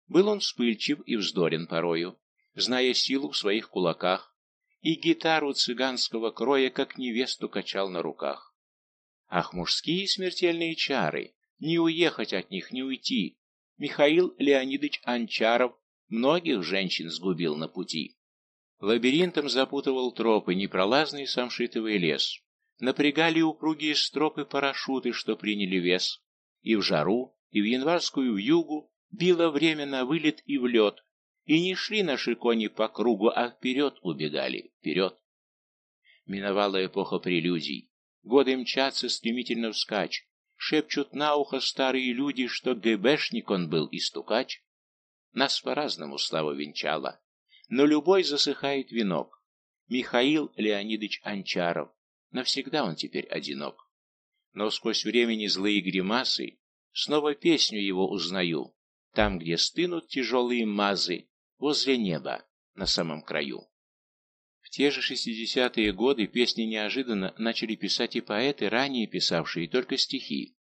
Был он вспыльчив и вздорен порою, зная силу в своих кулаках, и гитару цыганского кроя, как невесту, качал на руках. Ах, мужские смертельные чары! Не уехать от них, не уйти! Михаил Леонидович Анчаров многих женщин сгубил на пути. Лабиринтом запутывал тропы, непролазный самшитовый лес. Напрягали упругие стропы парашюты, что приняли вес. И в жару, и в январскую вьюгу било время на вылет и в лед, и не шли наши кони по кругу, а вперед убегали, вперед. Миновала эпоха прелюдий. Годы мчатся стремительно вскачь. Шепчут на ухо старые люди, что ГБшник он был и стукач. Нас по-разному слава венчала. Но любой засыхает венок. Михаил Леонидович Анчаров. Навсегда он теперь одинок. Но сквозь времени злые гримасы снова песню его узнаю. Там, где стынут тяжелые мазы, возле неба, на самом краю. В те же шестидесятые годы песни неожиданно начали писать и поэты, ранее писавшие только стихи.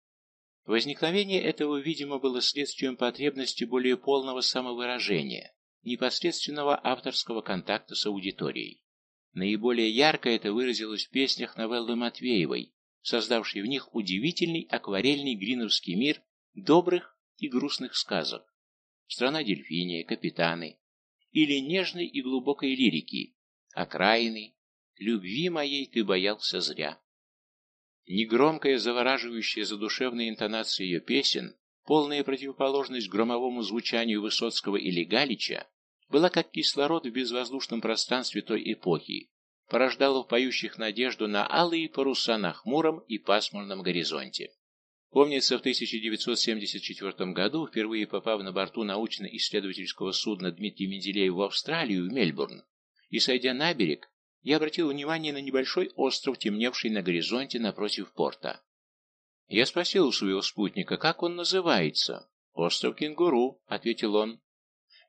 Возникновение этого, видимо, было следствием потребности более полного самовыражения, непосредственного авторского контакта с аудиторией. Наиболее ярко это выразилось в песнях новеллы Матвеевой, создавшей в них удивительный акварельный гриновский мир добрых и грустных сказок. Страна дельфиния, капитаны, или нежной и глубокой лирики, окраины, любви моей ты боялся зря. Негромкая, завораживающая задушевная интонация ее песен, полная противоположность громовому звучанию Высоцкого или Галича, была как кислород в безвоздушном пространстве той эпохи, порождала в поющих надежду на алые паруса на хмуром и пасмурном горизонте. Помнится, в 1974 году, впервые попав на борту научно-исследовательского судна Дмитрия Менделеева в Австралию, в Мельбурн, и сойдя на берег, я обратил внимание на небольшой остров, темневший на горизонте напротив порта. Я спросил у своего спутника, как он называется. «Остров Кенгуру», — ответил он.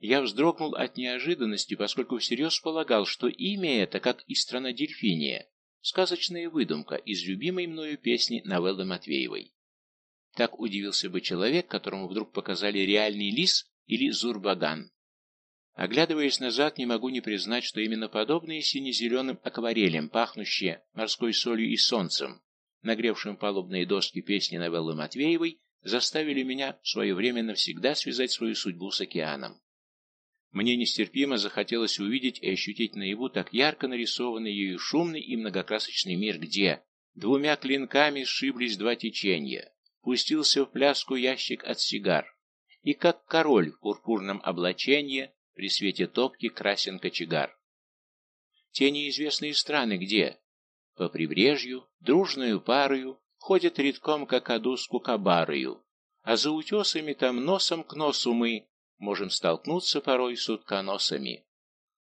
Я вздрогнул от неожиданности, поскольку всерьез полагал, что имя это, как и страна Дельфиния, сказочная выдумка из любимой мною песни новеллы Матвеевой. Так удивился бы человек, которому вдруг показали реальный лис или зурбаган. Оглядываясь назад, не могу не признать, что именно подобные сине-зеленым акварелем, пахнущие морской солью и солнцем, нагревшим палубные доски песни новеллы Матвеевой, заставили меня в свое время навсегда связать свою судьбу с океаном. Мне нестерпимо захотелось увидеть и ощутить наяву так ярко нарисованный ею шумный и многокрасочный мир, где двумя клинками сшиблись два течения, пустился в пляску ящик от сигар, и как король в пурпурном облачении при свете топки красен кочегар. Те неизвестные страны где? По прибрежью, дружную парою, ходят редком какаду с кукабарою, а за утесами там носом к носу мы можем столкнуться порой с утконосами.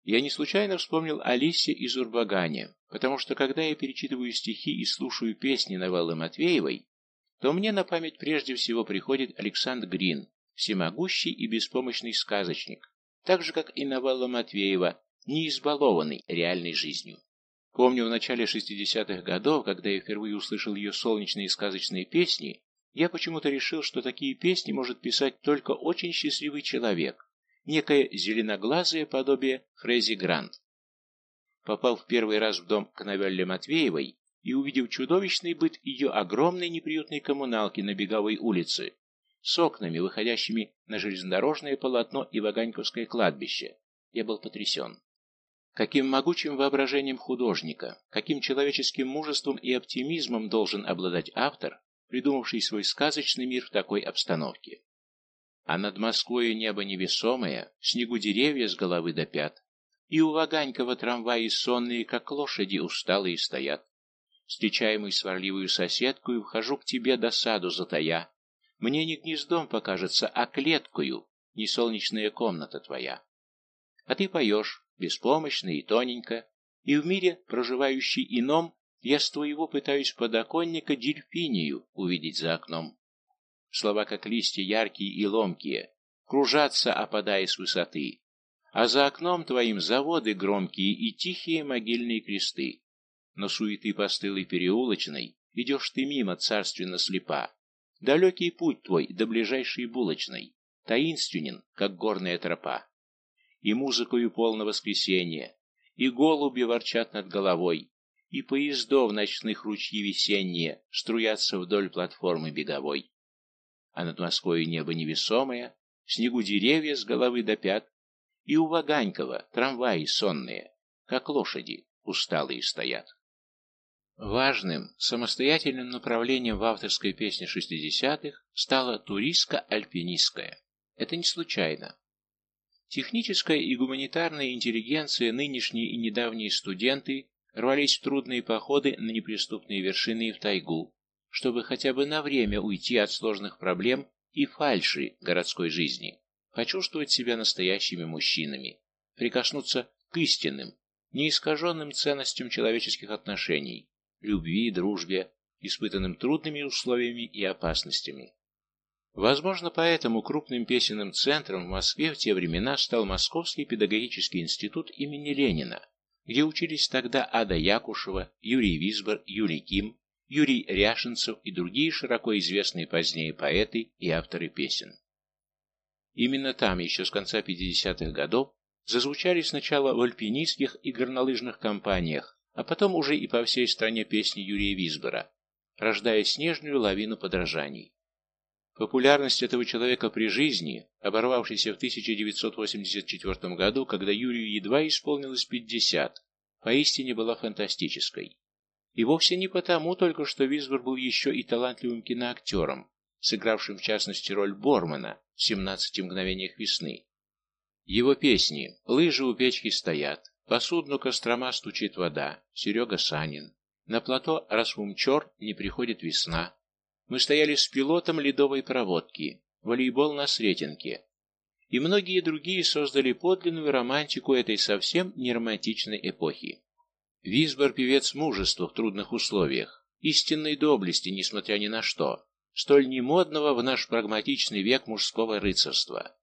Я не случайно вспомнил Алисе из Урбагане, потому что когда я перечитываю стихи и слушаю песни новеллы Матвеевой, то мне на память прежде всего приходит Александр Грин, всемогущий и беспомощный сказочник, так же, как и новелла Матвеева, не избалованный реальной жизнью. Помню, в начале 60-х годов, когда я впервые услышал ее солнечные сказочные песни, я почему-то решил, что такие песни может писать только очень счастливый человек, некое зеленоглазое подобие Фрези Грант. Попал в первый раз в дом к новелле Матвеевой, и, увидев чудовищный быт ее огромной неприютной коммуналки на Беговой улице, с окнами, выходящими на железнодорожное полотно и Ваганьковское кладбище, я был потрясен. Каким могучим воображением художника, каким человеческим мужеством и оптимизмом должен обладать автор, придумавший свой сказочный мир в такой обстановке. А над Москвой небо невесомое, снегу деревья с головы до пят, и у Ваганькова трамваи сонные, как лошади, усталые стоят. Встречаемый сварливую соседкую, вхожу к тебе досаду затая. Мне не гнездом покажется, а клеткою, не солнечная комната твоя. А ты поешь, беспомощно и тоненько, и в мире, проживающий ином, я с твоего пытаюсь подоконника дельфинию увидеть за окном. Слова, как листья яркие и ломкие, кружатся, опадая с высоты, а за окном твоим заводы громкие и тихие могильные кресты но суеты постылой переулочной идешь ты мимо царственно слепа. Далекий путь твой до ближайшей булочной, таинственен, как горная тропа. И музыкою полно воскресенье, и голуби ворчат над головой, и поездов ночных ручьи весенние струятся вдоль платформы беговой. а над Москвой небо невесомое, снегу деревья с головы до пят, и у Ваганькова трамваи сонные, как лошади, усталые стоят. Важным, самостоятельным направлением в авторской песне 60-х стала туристско-альпинистская. Это не случайно. Техническая и гуманитарная интеллигенция, нынешние и недавние студенты рвались в трудные походы на неприступные вершины и в тайгу, чтобы хотя бы на время уйти от сложных проблем и фальши городской жизни, почувствовать себя настоящими мужчинами, прикоснуться к истинным, неискаженным ценностям человеческих отношений, любви дружбе, испытанным трудными условиями и опасностями. Возможно, поэтому крупным песенным центром в Москве в те времена стал Московский педагогический институт имени Ленина, где учились тогда Ада Якушева, Юрий Висбор, Юлий Ким, Юрий Ряшенцев и другие широко известные позднее поэты и авторы песен. Именно там, еще с конца 50-х годов, зазвучали сначала в альпинистских и горнолыжных компаниях, а потом уже и по всей стране песни Юрия Висбора, рождая снежную лавину подражаний. Популярность этого человека при жизни, оборвавшейся в 1984 году, когда Юрию едва исполнилось 50, поистине была фантастической. И вовсе не потому только, что Висбор был еще и талантливым киноактером, сыгравшим в частности роль Бормана в «17 мгновениях весны». Его песни «Лыжи у печки стоят», «По судну Кострома стучит вода», «Серега Санин», «На плато Расфумчор не приходит весна», «Мы стояли с пилотом ледовой проводки», «Волейбол на Сретенке», и многие другие создали подлинную романтику этой совсем не романтичной эпохи. Висбор – певец мужества в трудных условиях, истинной доблести, несмотря ни на что, столь немодного в наш прагматичный век мужского рыцарства.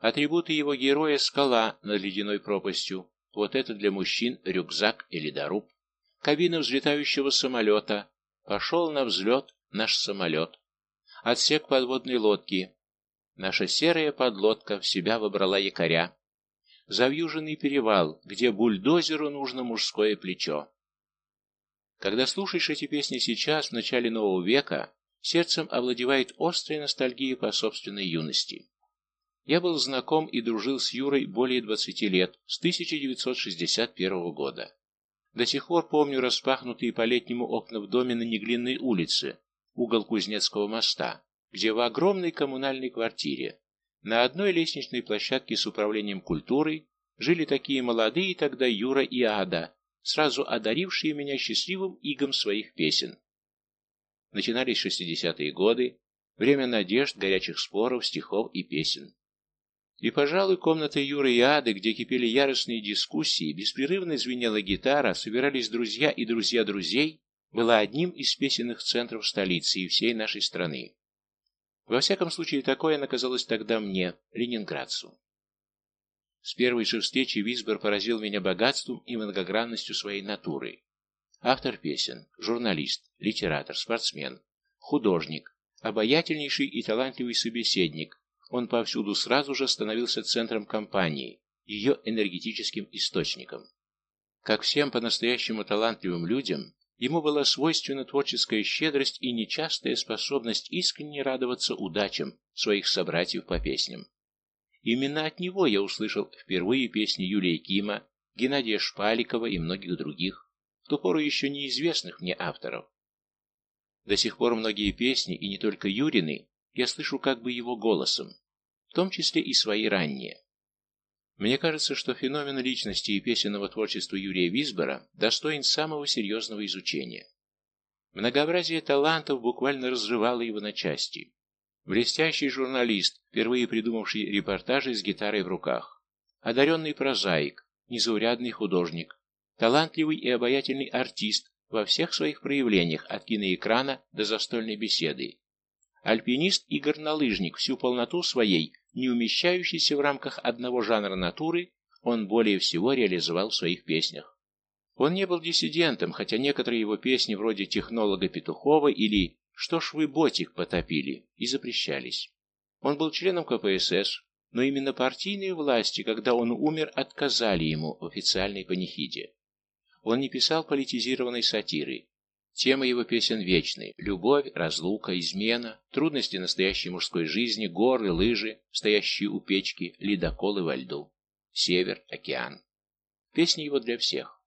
Атрибуты его героя – скала над ледяной пропастью, вот это для мужчин рюкзак или доруб, кабина взлетающего самолета, пошел на взлет наш самолет, отсек подводной лодки, наша серая подлодка в себя выбрала якоря, завьюженный перевал, где бульдозеру нужно мужское плечо. Когда слушаешь эти песни сейчас, в начале нового века, сердцем овладевает острая ностальгия по собственной юности. Я был знаком и дружил с Юрой более 20 лет, с 1961 года. До сих пор помню распахнутые по-летнему окна в доме на Неглинной улице, угол Кузнецкого моста, где в огромной коммунальной квартире на одной лестничной площадке с управлением культурой жили такие молодые тогда Юра и Ада, сразу одарившие меня счастливым игом своих песен. Начинались шестидесятые годы, время надежд, горячих споров, стихов и песен. И, пожалуй, комната Юры и Ады, где кипели яростные дискуссии, беспрерывно звенела гитара, собирались друзья и друзья друзей, была одним из песенных центров столицы и всей нашей страны. Во всяком случае, такое она казалась тогда мне, ленинградцу. С первой же встречи Висбор поразил меня богатством и многогранностью своей натуры. Автор песен, журналист, литератор, спортсмен, художник, обаятельнейший и талантливый собеседник, он повсюду сразу же становился центром компании, ее энергетическим источником. Как всем по-настоящему талантливым людям, Ему была свойственна творческая щедрость и нечастая способность искренне радоваться удачам своих собратьев по песням. Именно от него я услышал впервые песни Юлия Кима, Геннадия Шпаликова и многих других, в ту пору еще неизвестных мне авторов. До сих пор многие песни, и не только Юрины, я слышу как бы его голосом, в том числе и свои ранние. Мне кажется, что феномен личности и песенного творчества Юрия Висбора достоин самого серьезного изучения. Многообразие талантов буквально разрывало его на части. Блестящий журналист, впервые придумавший репортажи с гитарой в руках. Одаренный прозаик, незаурядный художник. Талантливый и обаятельный артист во всех своих проявлениях от киноэкрана до застольной беседы. Альпинист и горнолыжник всю полноту своей не умещающийся в рамках одного жанра натуры, он более всего реализовал в своих песнях. Он не был диссидентом, хотя некоторые его песни вроде «Технолога Петухова» или «Что ж вы ботик потопили» и запрещались. Он был членом КПСС, но именно партийные власти, когда он умер, отказали ему в официальной панихиде. Он не писал политизированной сатиры. Темы его песен вечны – любовь, разлука, измена, трудности настоящей мужской жизни, горы, лыжи, стоящие у печки, ледоколы во льду, север, океан. Песни его для всех.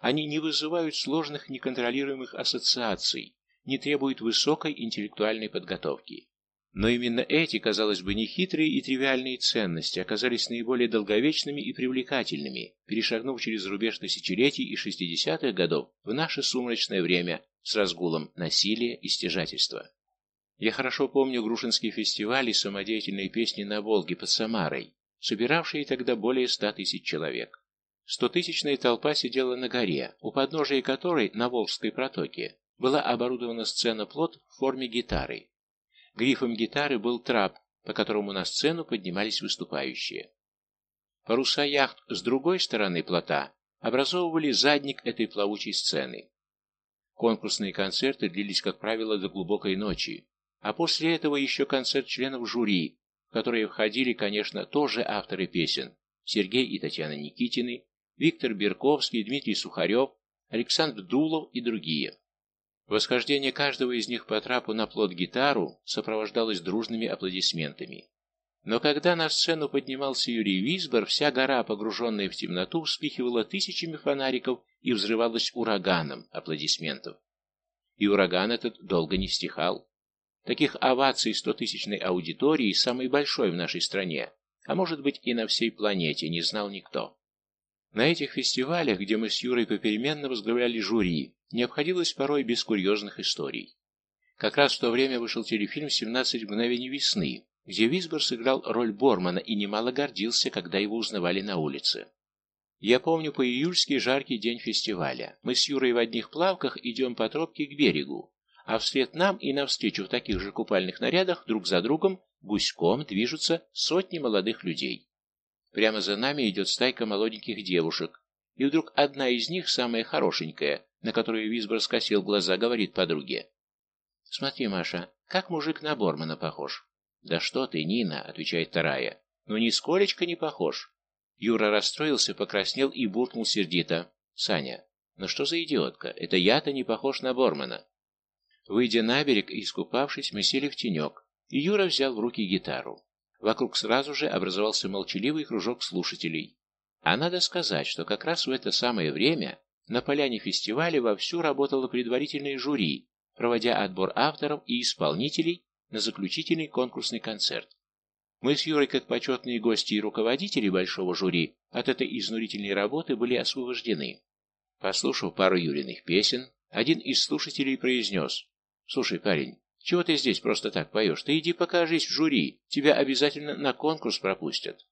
Они не вызывают сложных неконтролируемых ассоциаций, не требуют высокой интеллектуальной подготовки. Но именно эти, казалось бы, нехитрые и тривиальные ценности оказались наиболее долговечными и привлекательными, перешагнув через рубеж тысячелетий и шестидесятых годов в наше сумрачное время с разгулом насилия и стяжательства. Я хорошо помню Грушинский фестиваль и самодеятельные песни на Волге под Самарой, собиравшие тогда более ста тысяч человек. Стотысячная толпа сидела на горе, у подножия которой, на Волжской протоке, была оборудована сцена-плот в форме гитары, Грифом гитары был трап, по которому на сцену поднимались выступающие. Паруса яхт с другой стороны плота образовывали задник этой плавучей сцены. Конкурсные концерты длились, как правило, до глубокой ночи, а после этого еще концерт членов жюри, в которые входили, конечно, тоже авторы песен Сергей и Татьяна Никитины, Виктор Берковский, Дмитрий Сухарев, Александр Дулов и другие. Восхождение каждого из них по трапу на плот-гитару сопровождалось дружными аплодисментами. Но когда на сцену поднимался Юрий Висбор, вся гора, погруженная в темноту, вспихивала тысячами фонариков и взрывалась ураганом аплодисментов. И ураган этот долго не стихал. Таких оваций стотысячной аудитории, самой большой в нашей стране, а может быть и на всей планете, не знал никто. На этих фестивалях, где мы с Юрой попеременно возглавляли жюри, не обходилось порой без курьезных историй. Как раз в то время вышел телефильм «17 мгновений весны», где Висбор сыграл роль Бормана и немало гордился, когда его узнавали на улице. Я помню по июльский жаркий день фестиваля. Мы с Юрой в одних плавках идем по тропке к берегу, а вслед нам и навстречу в таких же купальных нарядах друг за другом гуськом движутся сотни молодых людей. Прямо за нами идет стайка молоденьких девушек, и вдруг одна из них, самая хорошенькая, на которую Висбор скосил глаза, говорит подруге. «Смотри, Маша, как мужик на Бормана похож». «Да что ты, Нина», — отвечает вторая. «Ну, нисколечко не похож». Юра расстроился, покраснел и буркнул сердито. «Саня, ну что за идиотка? Это я-то не похож на Бормана». Выйдя на берег и искупавшись, мы сели в тенек, и Юра взял в руки гитару. Вокруг сразу же образовался молчаливый кружок слушателей. А надо сказать, что как раз в это самое время на поляне фестиваля вовсю работало предварительное жюри, проводя отбор авторов и исполнителей на заключительный конкурсный концерт. Мы с Юрой, как почетные гости и руководители большого жюри, от этой изнурительной работы были освобождены. Послушав пару Юриных песен, один из слушателей произнес, «Слушай, парень, чего ты здесь просто так поешь? Ты иди покажись в жюри, тебя обязательно на конкурс пропустят».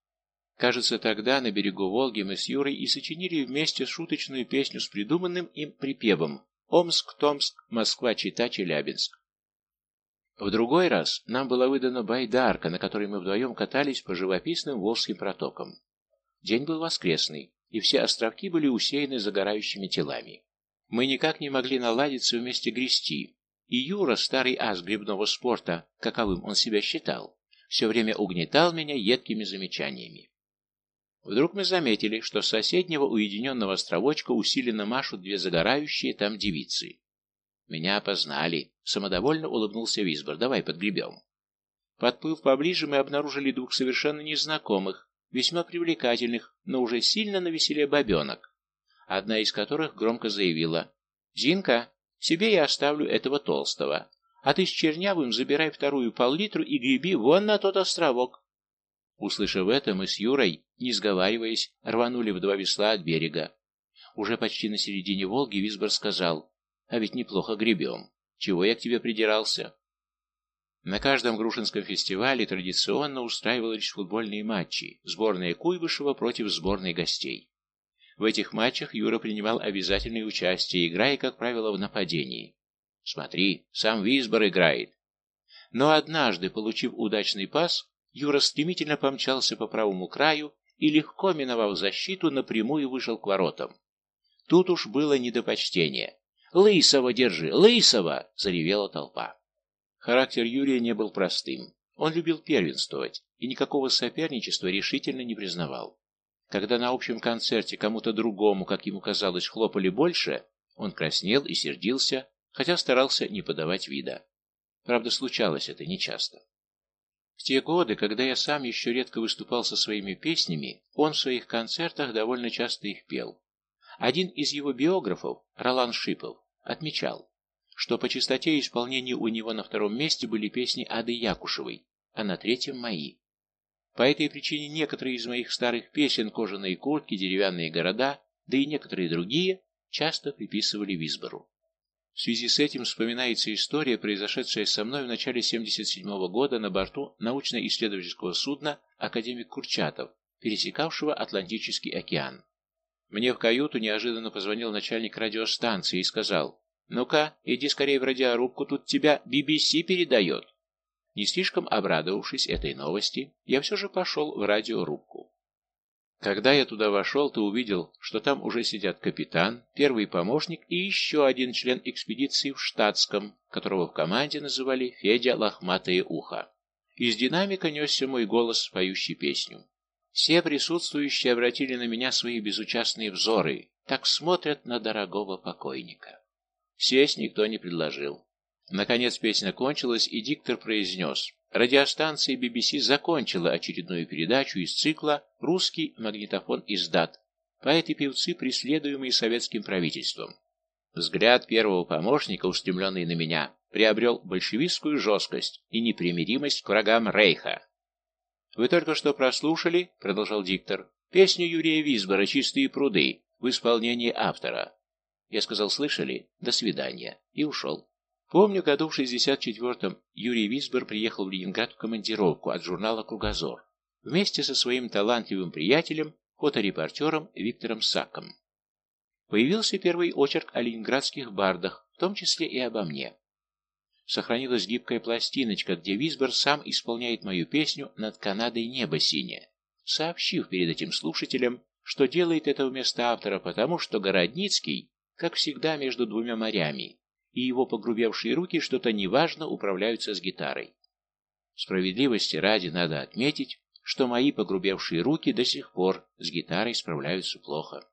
Кажется, тогда на берегу Волги мы с Юрой и сочинили вместе шуточную песню с придуманным им припевом «Омск, Томск, Москва, Чита, Челябинск». В другой раз нам была выдана байдарка, на которой мы вдвоем катались по живописным Волжским протокам. День был воскресный, и все островки были усеяны загорающими телами. Мы никак не могли наладиться вместе грести, и Юра, старый ас грибного спорта, каковым он себя считал, все время угнетал меня едкими замечаниями. Вдруг мы заметили, что с соседнего уединенного островочка усиленно машут две загорающие там девицы. Меня опознали. Самодовольно улыбнулся Висбор. Давай подгребем. Подплыв поближе, мы обнаружили двух совершенно незнакомых, весьма привлекательных, но уже сильно навеселе бабенок, одна из которых громко заявила «Зинка, себе я оставлю этого толстого, а ты с чернявым забирай вторую пол-литру и греби вон на тот островок». Услышав это, мы с Юрой, не сговариваясь, рванули в два весла от берега. Уже почти на середине Волги Висбор сказал, «А ведь неплохо гребем. Чего я к тебе придирался?» На каждом Грушинском фестивале традиционно устраивались футбольные матчи, сборная Куйбышева против сборной гостей. В этих матчах Юра принимал обязательное участие, играя, как правило, в нападении. «Смотри, сам Висбор играет». Но однажды, получив удачный пас, Юра стремительно помчался по правому краю и, легко миновав защиту, напрямую вышел к воротам. Тут уж было не до почтения. «Лысого держи! Лысого!» — заревела толпа. Характер Юрия не был простым. Он любил первенствовать и никакого соперничества решительно не признавал. Когда на общем концерте кому-то другому, как ему казалось, хлопали больше, он краснел и сердился, хотя старался не подавать вида. Правда, случалось это нечасто. В те годы, когда я сам еще редко выступал со своими песнями, он в своих концертах довольно часто их пел. Один из его биографов, Ролан Шипов, отмечал, что по частоте исполнения у него на втором месте были песни Ады Якушевой, а на третьем мои. По этой причине некоторые из моих старых песен «Кожаные куртки», «Деревянные города», да и некоторые другие часто приписывали Висбору. В связи с этим вспоминается история, произошедшая со мной в начале 1977 года на борту научно-исследовательского судна «Академик Курчатов», пересекавшего Атлантический океан. Мне в каюту неожиданно позвонил начальник радиостанции и сказал, «Ну-ка, иди скорее в радиорубку, тут тебя BBC передает». Не слишком обрадовавшись этой новости, я все же пошел в радиорубку. Когда я туда вошел, то увидел, что там уже сидят капитан, первый помощник и еще один член экспедиции в штатском, которого в команде называли Федя Лохматое Ухо. Из динамика несся мой голос, поющий песню. Все присутствующие обратили на меня свои безучастные взоры, так смотрят на дорогого покойника. Сесть никто не предложил. Наконец песня кончилась, и диктор произнес Радиостанция BBC закончила очередную передачу из цикла «Русский магнитофон издат». Поэты-певцы, преследуемые советским правительством. Взгляд первого помощника, устремленный на меня, приобрел большевистскую жесткость и непримиримость к врагам Рейха. «Вы только что прослушали, — продолжал диктор, — песню Юрия Висбора «Чистые пруды» в исполнении автора. Я сказал, слышали? До свидания. И ушел. Помню, году в 64-м Юрий Висбор приехал в Ленинград в командировку от журнала «Кругозор» вместе со своим талантливым приятелем, фоторепортером Виктором Саком. Появился первый очерк о ленинградских бардах, в том числе и обо мне. Сохранилась гибкая пластиночка, где Висбор сам исполняет мою песню «Над Канадой небо синее», сообщив перед этим слушателям, что делает это вместо автора потому, что Городницкий, как всегда, между двумя морями, и его погрубевшие руки что-то неважно управляются с гитарой. Справедливости ради надо отметить, что мои погрубевшие руки до сих пор с гитарой справляются плохо.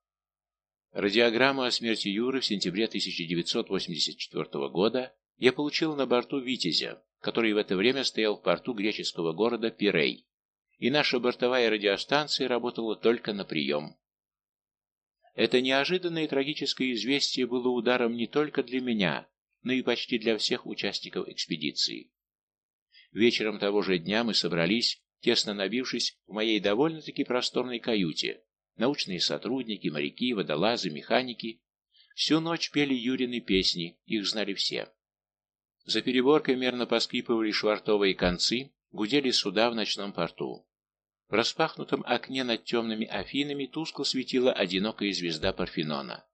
Радиограмму о смерти Юры в сентябре 1984 года я получил на борту «Витязя», который в это время стоял в порту греческого города Пирей, и наша бортовая радиостанция работала только на прием. Это неожиданное и трагическое известие было ударом не только для меня, но и почти для всех участников экспедиции. Вечером того же дня мы собрались, тесно набившись в моей довольно-таки просторной каюте. Научные сотрудники, моряки, водолазы, механики. Всю ночь пели Юрины песни, их знали все. За переборкой мерно поскрипывали швартовые концы, гудели суда в ночном порту. В распахнутом окне над темными Афинами тускло светила одинокая звезда Парфенона.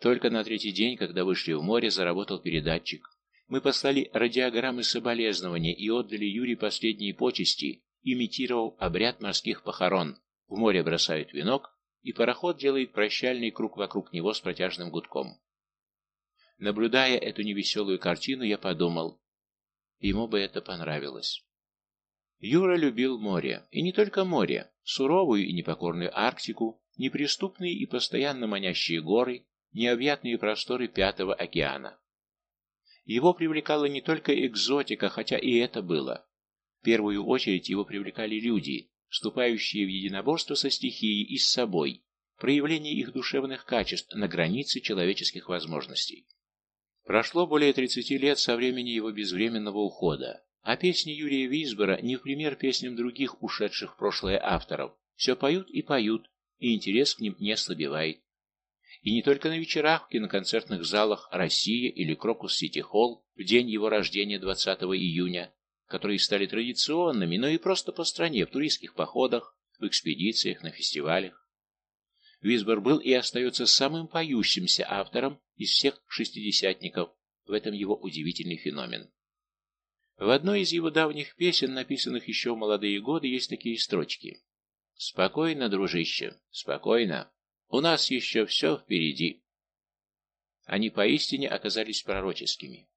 Только на третий день, когда вышли в море, заработал передатчик. Мы послали радиограммы соболезнования и отдали Юрий последние почести, имитировав обряд морских похорон. В море бросают венок, и пароход делает прощальный круг вокруг него с протяжным гудком. Наблюдая эту невеселую картину, я подумал, ему бы это понравилось. Юра любил море, и не только море, суровую и непокорную Арктику, неприступные и постоянно манящие горы, необъятные просторы Пятого океана. Его привлекала не только экзотика, хотя и это было. В первую очередь его привлекали люди, вступающие в единоборство со стихией и с собой, проявление их душевных качеств на границе человеческих возможностей. Прошло более 30 лет со времени его безвременного ухода, а песни Юрия Визбора не в пример песням других ушедших в прошлое авторов. Все поют и поют, и интерес к ним не ослабевает. И не только на вечерах в киноконцертных залах «Россия» или «Крокус-Сити-Холл» в день его рождения 20 июня, которые стали традиционными, но и просто по стране, в туристских походах, в экспедициях, на фестивалях. Висбор был и остается самым поющимся автором из всех шестидесятников, в этом его удивительный феномен. В одной из его давних песен, написанных еще в молодые годы, есть такие строчки. «Спокойно, дружище, спокойно. У нас еще все впереди. Они поистине оказались пророческими.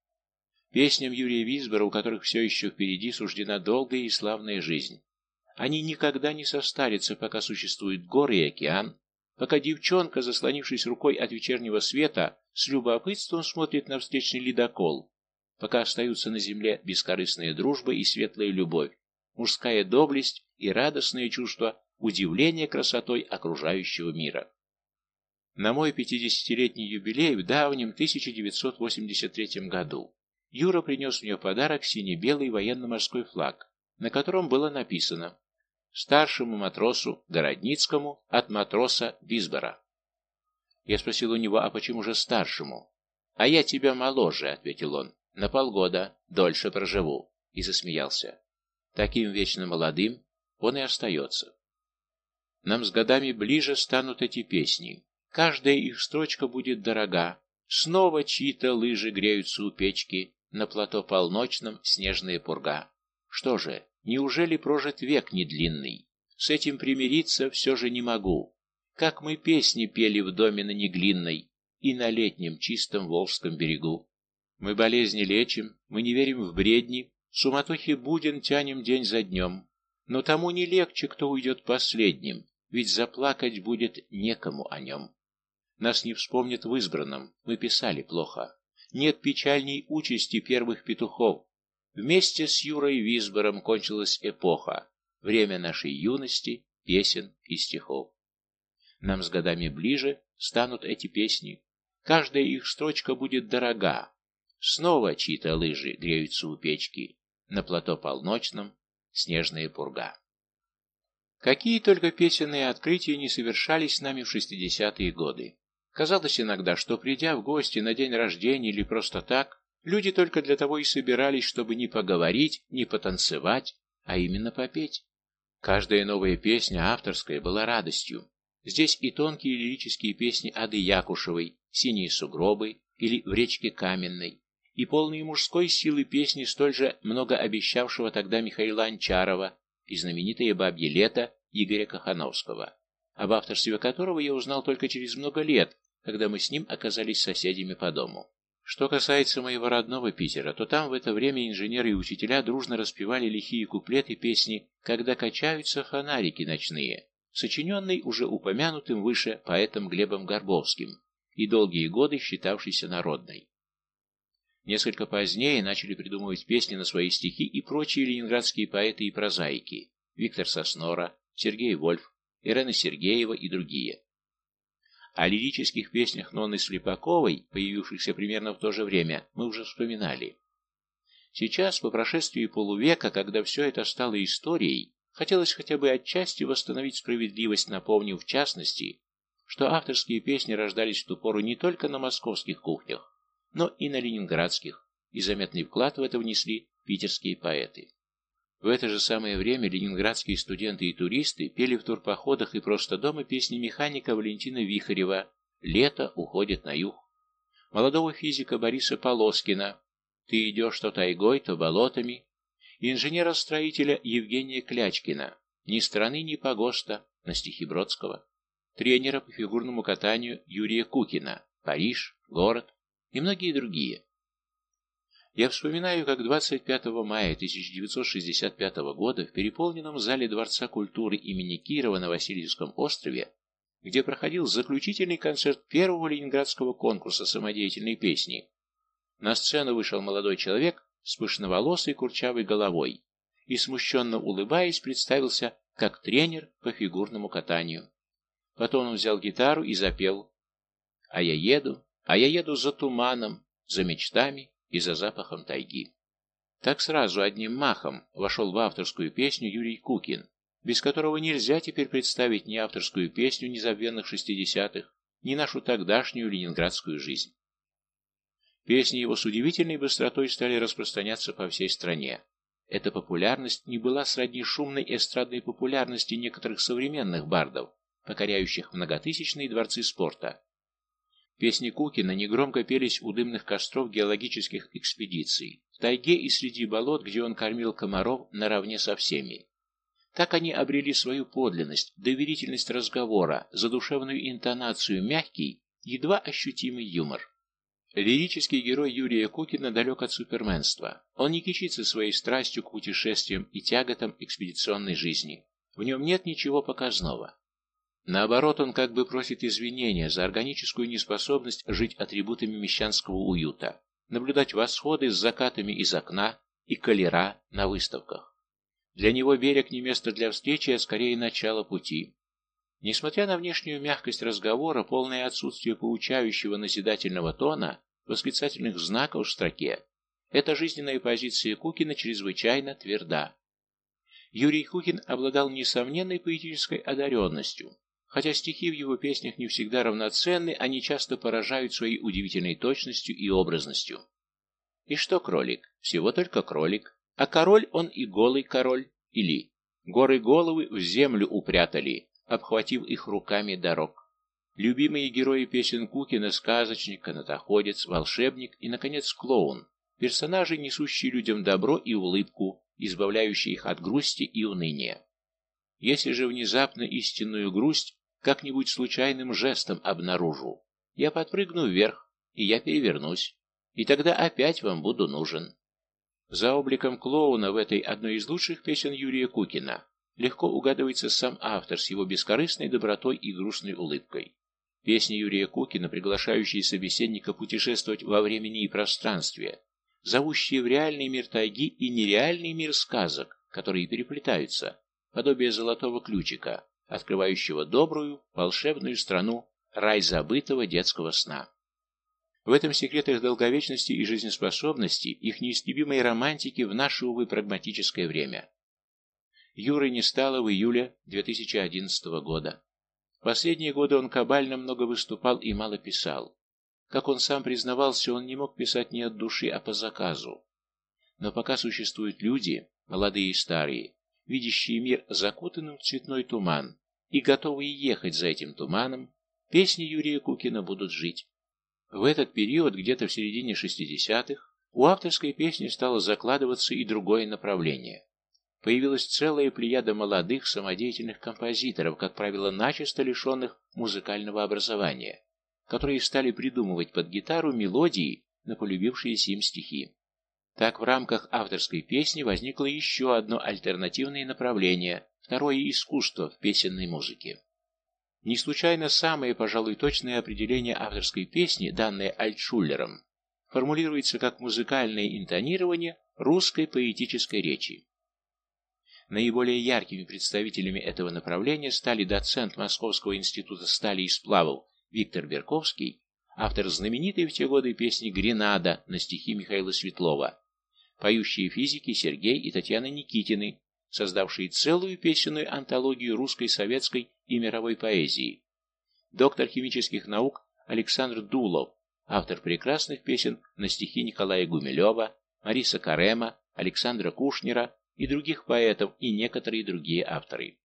Песням Юрия Висбора, у которых все еще впереди суждена долгая и славная жизнь. Они никогда не состарятся, пока существуют горы и океан, пока девчонка, заслонившись рукой от вечернего света, с любопытством смотрит на встречный ледокол, пока остаются на земле бескорыстная дружба и светлая любовь, мужская доблесть и радостное чувство удивления красотой окружающего мира. На мой пятидесятилетний юбилей в давнем 1983 году Юра принес мне подарок сине-белый военно-морской флаг, на котором было написано «Старшему матросу Городницкому от матроса Визбора». Я спросил у него, а почему же старшему? «А я тебя моложе», — ответил он, — «на полгода, дольше проживу», и засмеялся. Таким вечно молодым он и остается. Нам с годами ближе станут эти песни. Каждая их строчка будет дорога. Снова чьи-то лыжи греются у печки, на плато полночном снежная пурга. Что же, неужели прожит век недлинный? С этим примириться все же не могу. Как мы песни пели в доме на Неглинной и на летнем чистом Волжском берегу. Мы болезни лечим, мы не верим в бредни, суматохи буден тянем день за днем. Но тому не легче, кто уйдет последним, ведь заплакать будет некому о нем. Нас не вспомнят в избранном, мы писали плохо. Нет печальней участи первых петухов. Вместе с Юрой Висбором кончилась эпоха, время нашей юности, песен и стихов. Нам с годами ближе станут эти песни. Каждая их строчка будет дорога. Снова чьи-то лыжи греются у печки. На плато полночном снежная пурга. Какие только песенные открытия не совершались с нами в шестидесятые годы. Казалось иногда, что придя в гости на день рождения или просто так, люди только для того и собирались, чтобы не поговорить, не потанцевать, а именно попеть. Каждая новая песня авторская была радостью. Здесь и тонкие лирические песни Ады Якушевой «Синие сугробы» или «В речке Каменной», и полные мужской силы песни столь же многообещавшего тогда Михаила Анчарова и знаменитое «Бабье лето» Игоря Кахановского, об авторстве которого я узнал только через много лет, когда мы с ним оказались соседями по дому. Что касается моего родного Питера, то там в это время инженеры и учителя дружно распевали лихие куплеты песни «Когда качаются фонарики ночные», сочиненный уже упомянутым выше поэтом Глебом Горбовским и долгие годы считавшийся народной. Несколько позднее начали придумывать песни на свои стихи и прочие ленинградские поэты и прозаики Виктор Соснора, Сергей Вольф, Ирена Сергеева и другие. О лирических песнях Нонны Слепаковой, появившихся примерно в то же время, мы уже вспоминали. Сейчас, по прошествии полувека, когда все это стало историей, хотелось хотя бы отчасти восстановить справедливость, напомнив в частности, что авторские песни рождались в ту пору не только на московских кухнях, но и на ленинградских, и заметный вклад в это внесли питерские поэты. В это же самое время ленинградские студенты и туристы пели в турпоходах и просто дома песни механика Валентина Вихарева «Лето уходит на юг», молодого физика Бориса Полоскина «Ты идешь то тайгой, то болотами», инженера-строителя Евгения Клячкина «Ни страны, ни погоста» на стихи Бродского, тренера по фигурному катанию Юрия Кукина «Париж», «Город» и многие другие. Я вспоминаю, как 25 мая 1965 года в переполненном зале Дворца культуры имени Кирова на Васильевском острове, где проходил заключительный концерт первого ленинградского конкурса самодеятельной песни, на сцену вышел молодой человек с пышноволосой курчавой головой и, смущенно улыбаясь, представился как тренер по фигурному катанию. Потом он взял гитару и запел «А я еду, а я еду за туманом, за мечтами и за запахом тайги. Так сразу одним махом вошел в авторскую песню Юрий Кукин, без которого нельзя теперь представить ни авторскую песню незабвенных шестидесятых, ни нашу тогдашнюю ленинградскую жизнь. Песни его с удивительной быстротой стали распространяться по всей стране. Эта популярность не была сродни шумной эстрадной популярности некоторых современных бардов, покоряющих многотысячные дворцы спорта, Песни Кукина негромко пелись у дымных костров геологических экспедиций, в тайге и среди болот, где он кормил комаров наравне со всеми. Так они обрели свою подлинность, доверительность разговора, задушевную интонацию, мягкий, едва ощутимый юмор. Лирический герой Юрия Кукина далек от суперменства. Он не кичится своей страстью к путешествиям и тяготам экспедиционной жизни. В нем нет ничего показного. Наоборот, он как бы просит извинения за органическую неспособность жить атрибутами мещанского уюта, наблюдать восходы с закатами из окна и колера на выставках. Для него берег не место для встречи, а скорее начало пути. Несмотря на внешнюю мягкость разговора, полное отсутствие поучающего назидательного тона, восклицательных знаков в строке, эта жизненная позиция Кукина чрезвычайно тверда. Юрий Кукин обладал несомненной поэтической одаренностью, Хотя стихи в его песнях не всегда равноценны, они часто поражают своей удивительной точностью и образностью. И что кролик? Всего только кролик. А король он и голый король. Или горы головы в землю упрятали, обхватив их руками дорог. Любимые герои песен Кукина – сказочник, канатоходец, волшебник и, наконец, клоун. Персонажи, несущие людям добро и улыбку, избавляющие их от грусти и уныния. Если же внезапно истинную грусть как-нибудь случайным жестом обнаружу. Я подпрыгну вверх, и я перевернусь, и тогда опять вам буду нужен. За обликом клоуна в этой одной из лучших песен Юрия Кукина легко угадывается сам автор с его бескорыстной добротой и грустной улыбкой. Песни Юрия Кукина, приглашающие собеседника путешествовать во времени и пространстве, зовущие в реальный мир тайги и нереальный мир сказок, которые переплетаются, подобие золотого ключика, открывающего добрую, волшебную страну, рай забытого детского сна. В этом секрет их долговечности и жизнеспособности, их неистребимой романтики в наше, увы, прагматическое время. Юры не стало в июле 2011 года. В последние годы он кабально много выступал и мало писал. Как он сам признавался, он не мог писать не от души, а по заказу. Но пока существуют люди, молодые и старые, видящие мир закутанным в цветной туман, и готовые ехать за этим туманом, песни Юрия Кукина будут жить. В этот период, где-то в середине 60-х, у авторской песни стало закладываться и другое направление. Появилась целая плеяда молодых самодеятельных композиторов, как правило, начисто лишенных музыкального образования, которые стали придумывать под гитару мелодии на полюбившиеся им стихи. Так в рамках авторской песни возникло еще одно альтернативное направление Второе искусство в песенной музыке. Не случайно самое, пожалуй, точное определение авторской песни, данное Альтшуллером, формулируется как музыкальное интонирование русской поэтической речи. Наиболее яркими представителями этого направления стали доцент Московского института стали и сплавов Виктор Берковский, автор знаменитой в те годы песни «Гренада» на стихи Михаила Светлова, поющие физики Сергей и Татьяна Никитины, создавший целую песенную антологию русской, советской и мировой поэзии. Доктор химических наук Александр Дулов, автор прекрасных песен на стихи Николая Гумилева, Мариса Карема, Александра Кушнера и других поэтов и некоторые другие авторы.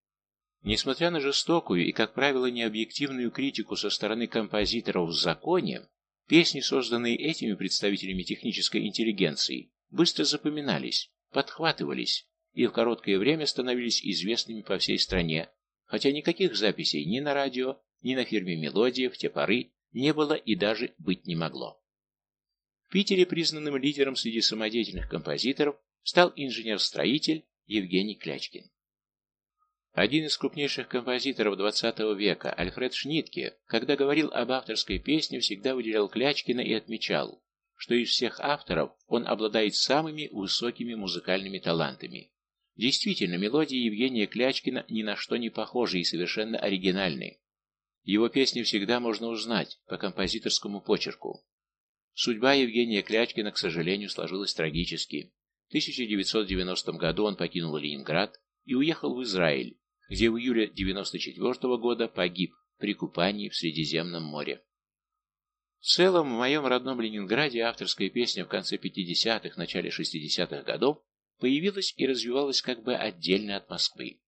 Несмотря на жестокую и, как правило, необъективную критику со стороны композиторов в законе, песни, созданные этими представителями технической интеллигенции, быстро запоминались, подхватывались и в короткое время становились известными по всей стране, хотя никаких записей ни на радио, ни на фирме «Мелодия» в те поры не было и даже быть не могло. В Питере признанным лидером среди самодеятельных композиторов стал инженер-строитель Евгений Клячкин. Один из крупнейших композиторов XX века, Альфред Шнитке, когда говорил об авторской песне, всегда выделял Клячкина и отмечал, что из всех авторов он обладает самыми высокими музыкальными талантами. Действительно, мелодии Евгения Клячкина ни на что не похожи и совершенно оригинальны. Его песни всегда можно узнать по композиторскому почерку. Судьба Евгения Клячкина, к сожалению, сложилась трагически. В 1990 году он покинул Ленинград и уехал в Израиль, где в июле 1994 года погиб при купании в Средиземном море. В целом, в моем родном Ленинграде авторская песня в конце 50-х, начале 60-х годов появилась и развивалась как бы отдельно от Москвы.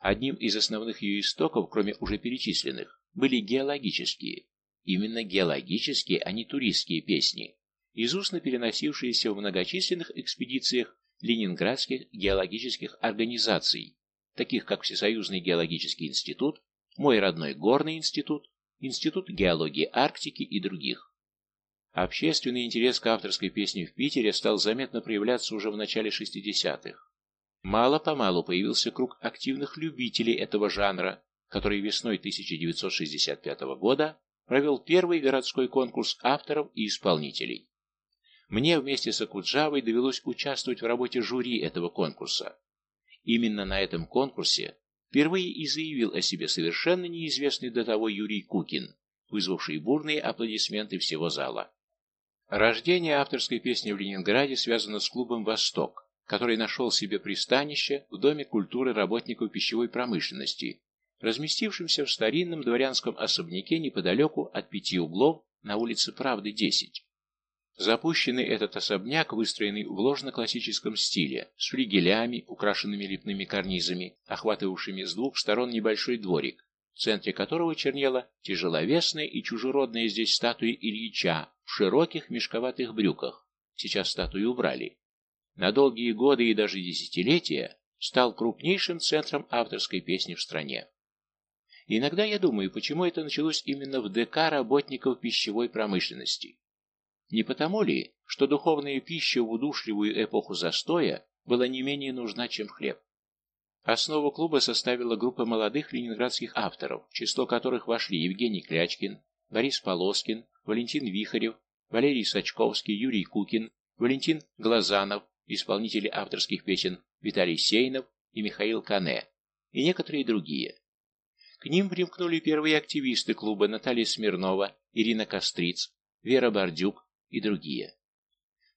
Одним из основных ее истоков, кроме уже перечисленных, были геологические. Именно геологические, а не туристские песни, изустно переносившиеся в многочисленных экспедициях ленинградских геологических организаций, таких как Всесоюзный геологический институт, Мой родной горный институт, Институт геологии Арктики и других. Общественный интерес к авторской песне в Питере стал заметно проявляться уже в начале 60-х. Мало-помалу появился круг активных любителей этого жанра, который весной 1965 года провел первый городской конкурс авторов и исполнителей. Мне вместе с Акуджавой довелось участвовать в работе жюри этого конкурса. Именно на этом конкурсе впервые и заявил о себе совершенно неизвестный до того Юрий Кукин, вызвавший бурные аплодисменты всего зала. Рождение авторской песни в Ленинграде связано с клубом «Восток», который нашел себе пристанище в Доме культуры работников пищевой промышленности, разместившемся в старинном дворянском особняке неподалеку от пяти углов на улице Правды, 10. Запущенный этот особняк, выстроенный в ложно-классическом стиле, с флигелями, украшенными лепными карнизами, охватывавшими с двух сторон небольшой дворик, в центре которого чернела тяжеловесная и чужеродная здесь статуя Ильича в широких мешковатых брюках. Сейчас статую убрали. На долгие годы и даже десятилетия стал крупнейшим центром авторской песни в стране. иногда я думаю, почему это началось именно в ДК работников пищевой промышленности. Не потому ли, что духовная пища в удушливую эпоху застоя была не менее нужна, чем хлеб? Основу клуба составила группа молодых ленинградских авторов, число которых вошли Евгений Клячкин, Борис Полоскин, Валентин Вихарев, Валерий Сачковский, Юрий Кукин, Валентин Глазанов, исполнители авторских песен Виталий Сейнов и Михаил Кане, и некоторые другие. К ним примкнули первые активисты клуба Наталья Смирнова, Ирина Костриц, Вера Бордюк, и другие.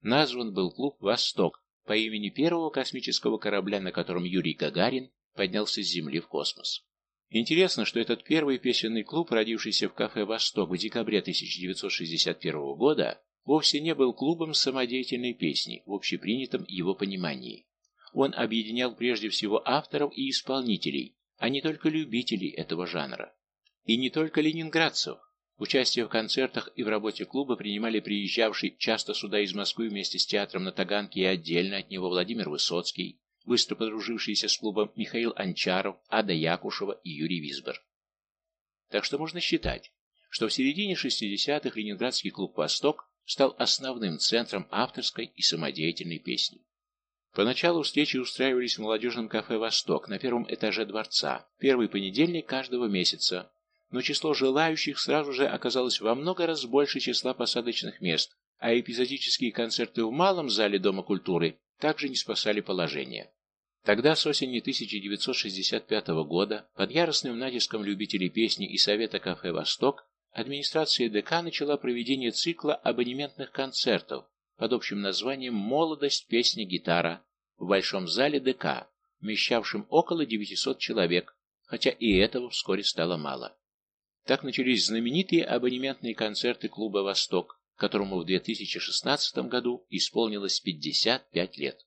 Назван был клуб «Восток» по имени первого космического корабля, на котором Юрий Гагарин поднялся с Земли в космос. Интересно, что этот первый песенный клуб, родившийся в кафе «Восток» в декабре 1961 года, вовсе не был клубом самодеятельной песни в общепринятом его понимании. Он объединял прежде всего авторов и исполнителей, а не только любителей этого жанра. И не только ленинградцев. Участие в концертах и в работе клуба принимали приезжавший часто сюда из Москвы вместе с театром на Таганке и отдельно от него Владимир Высоцкий, быстро подружившийся с клубом Михаил Анчаров, Ада Якушева и Юрий Висбор. Так что можно считать, что в середине 60-х Ленинградский клуб «Восток» стал основным центром авторской и самодеятельной песни. Поначалу встречи устраивались в молодежном кафе «Восток» на первом этаже дворца, первый понедельник каждого месяца, но число желающих сразу же оказалось во много раз больше числа посадочных мест, а эпизодические концерты в малом зале Дома культуры также не спасали положение. Тогда, с осени 1965 года, под яростным натиском любителей песни и Совета кафе «Восток», администрация ДК начала проведение цикла абонементных концертов под общим названием «Молодость, песня, гитара» в Большом зале ДК, вмещавшем около 900 человек, хотя и этого вскоре стало мало. Так начались знаменитые абонементные концерты клуба «Восток», которому в 2016 году исполнилось 55 лет.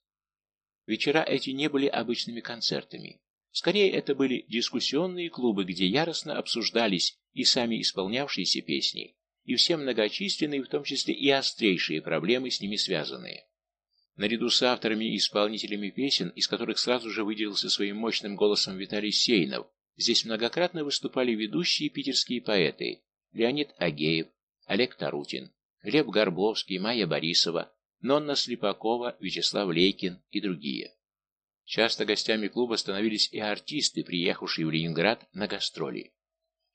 Вечера эти не были обычными концертами. Скорее, это были дискуссионные клубы, где яростно обсуждались и сами исполнявшиеся песни, и все многочисленные, в том числе и острейшие проблемы с ними связанные. Наряду с авторами и исполнителями песен, из которых сразу же выделился своим мощным голосом Виталий Сейнов, Здесь многократно выступали ведущие питерские поэты Леонид Агеев, Олег Тарутин, Глеб Горбовский, Майя Борисова, Нонна Слепакова, Вячеслав Лейкин и другие. Часто гостями клуба становились и артисты, приехавшие в Ленинград на гастроли.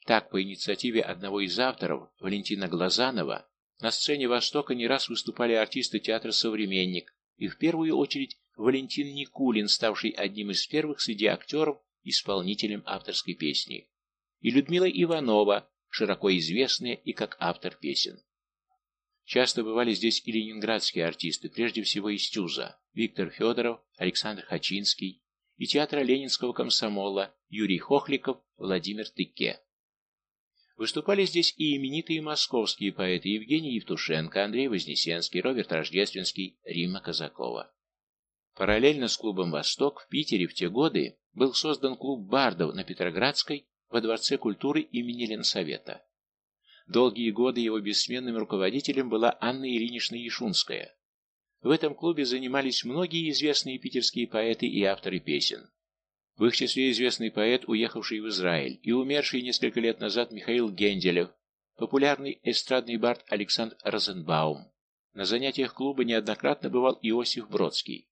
Так, по инициативе одного из авторов, Валентина Глазанова, на сцене Востока не раз выступали артисты театра «Современник», и в первую очередь Валентин Никулин, ставший одним из первых среди актеров исполнителем авторской песни, и Людмила Иванова, широко известная и как автор песен. Часто бывали здесь и ленинградские артисты, прежде всего из Тюза, Виктор Федоров, Александр Хачинский, и театра Ленинского комсомола Юрий Хохликов, Владимир Тыке. Выступали здесь и именитые московские поэты Евгений Евтушенко, Андрей Вознесенский, Роберт Рождественский, Римма Казакова. Параллельно с клубом «Восток» в Питере в те годы был создан клуб бардов на Петроградской во Дворце культуры имени Ленсовета. Долгие годы его бессменным руководителем была Анна Ильинична Яшунская. В этом клубе занимались многие известные питерские поэты и авторы песен. В их числе известный поэт, уехавший в Израиль, и умерший несколько лет назад Михаил Генделев, популярный эстрадный бард Александр Розенбаум. На занятиях клуба неоднократно бывал Иосиф Бродский.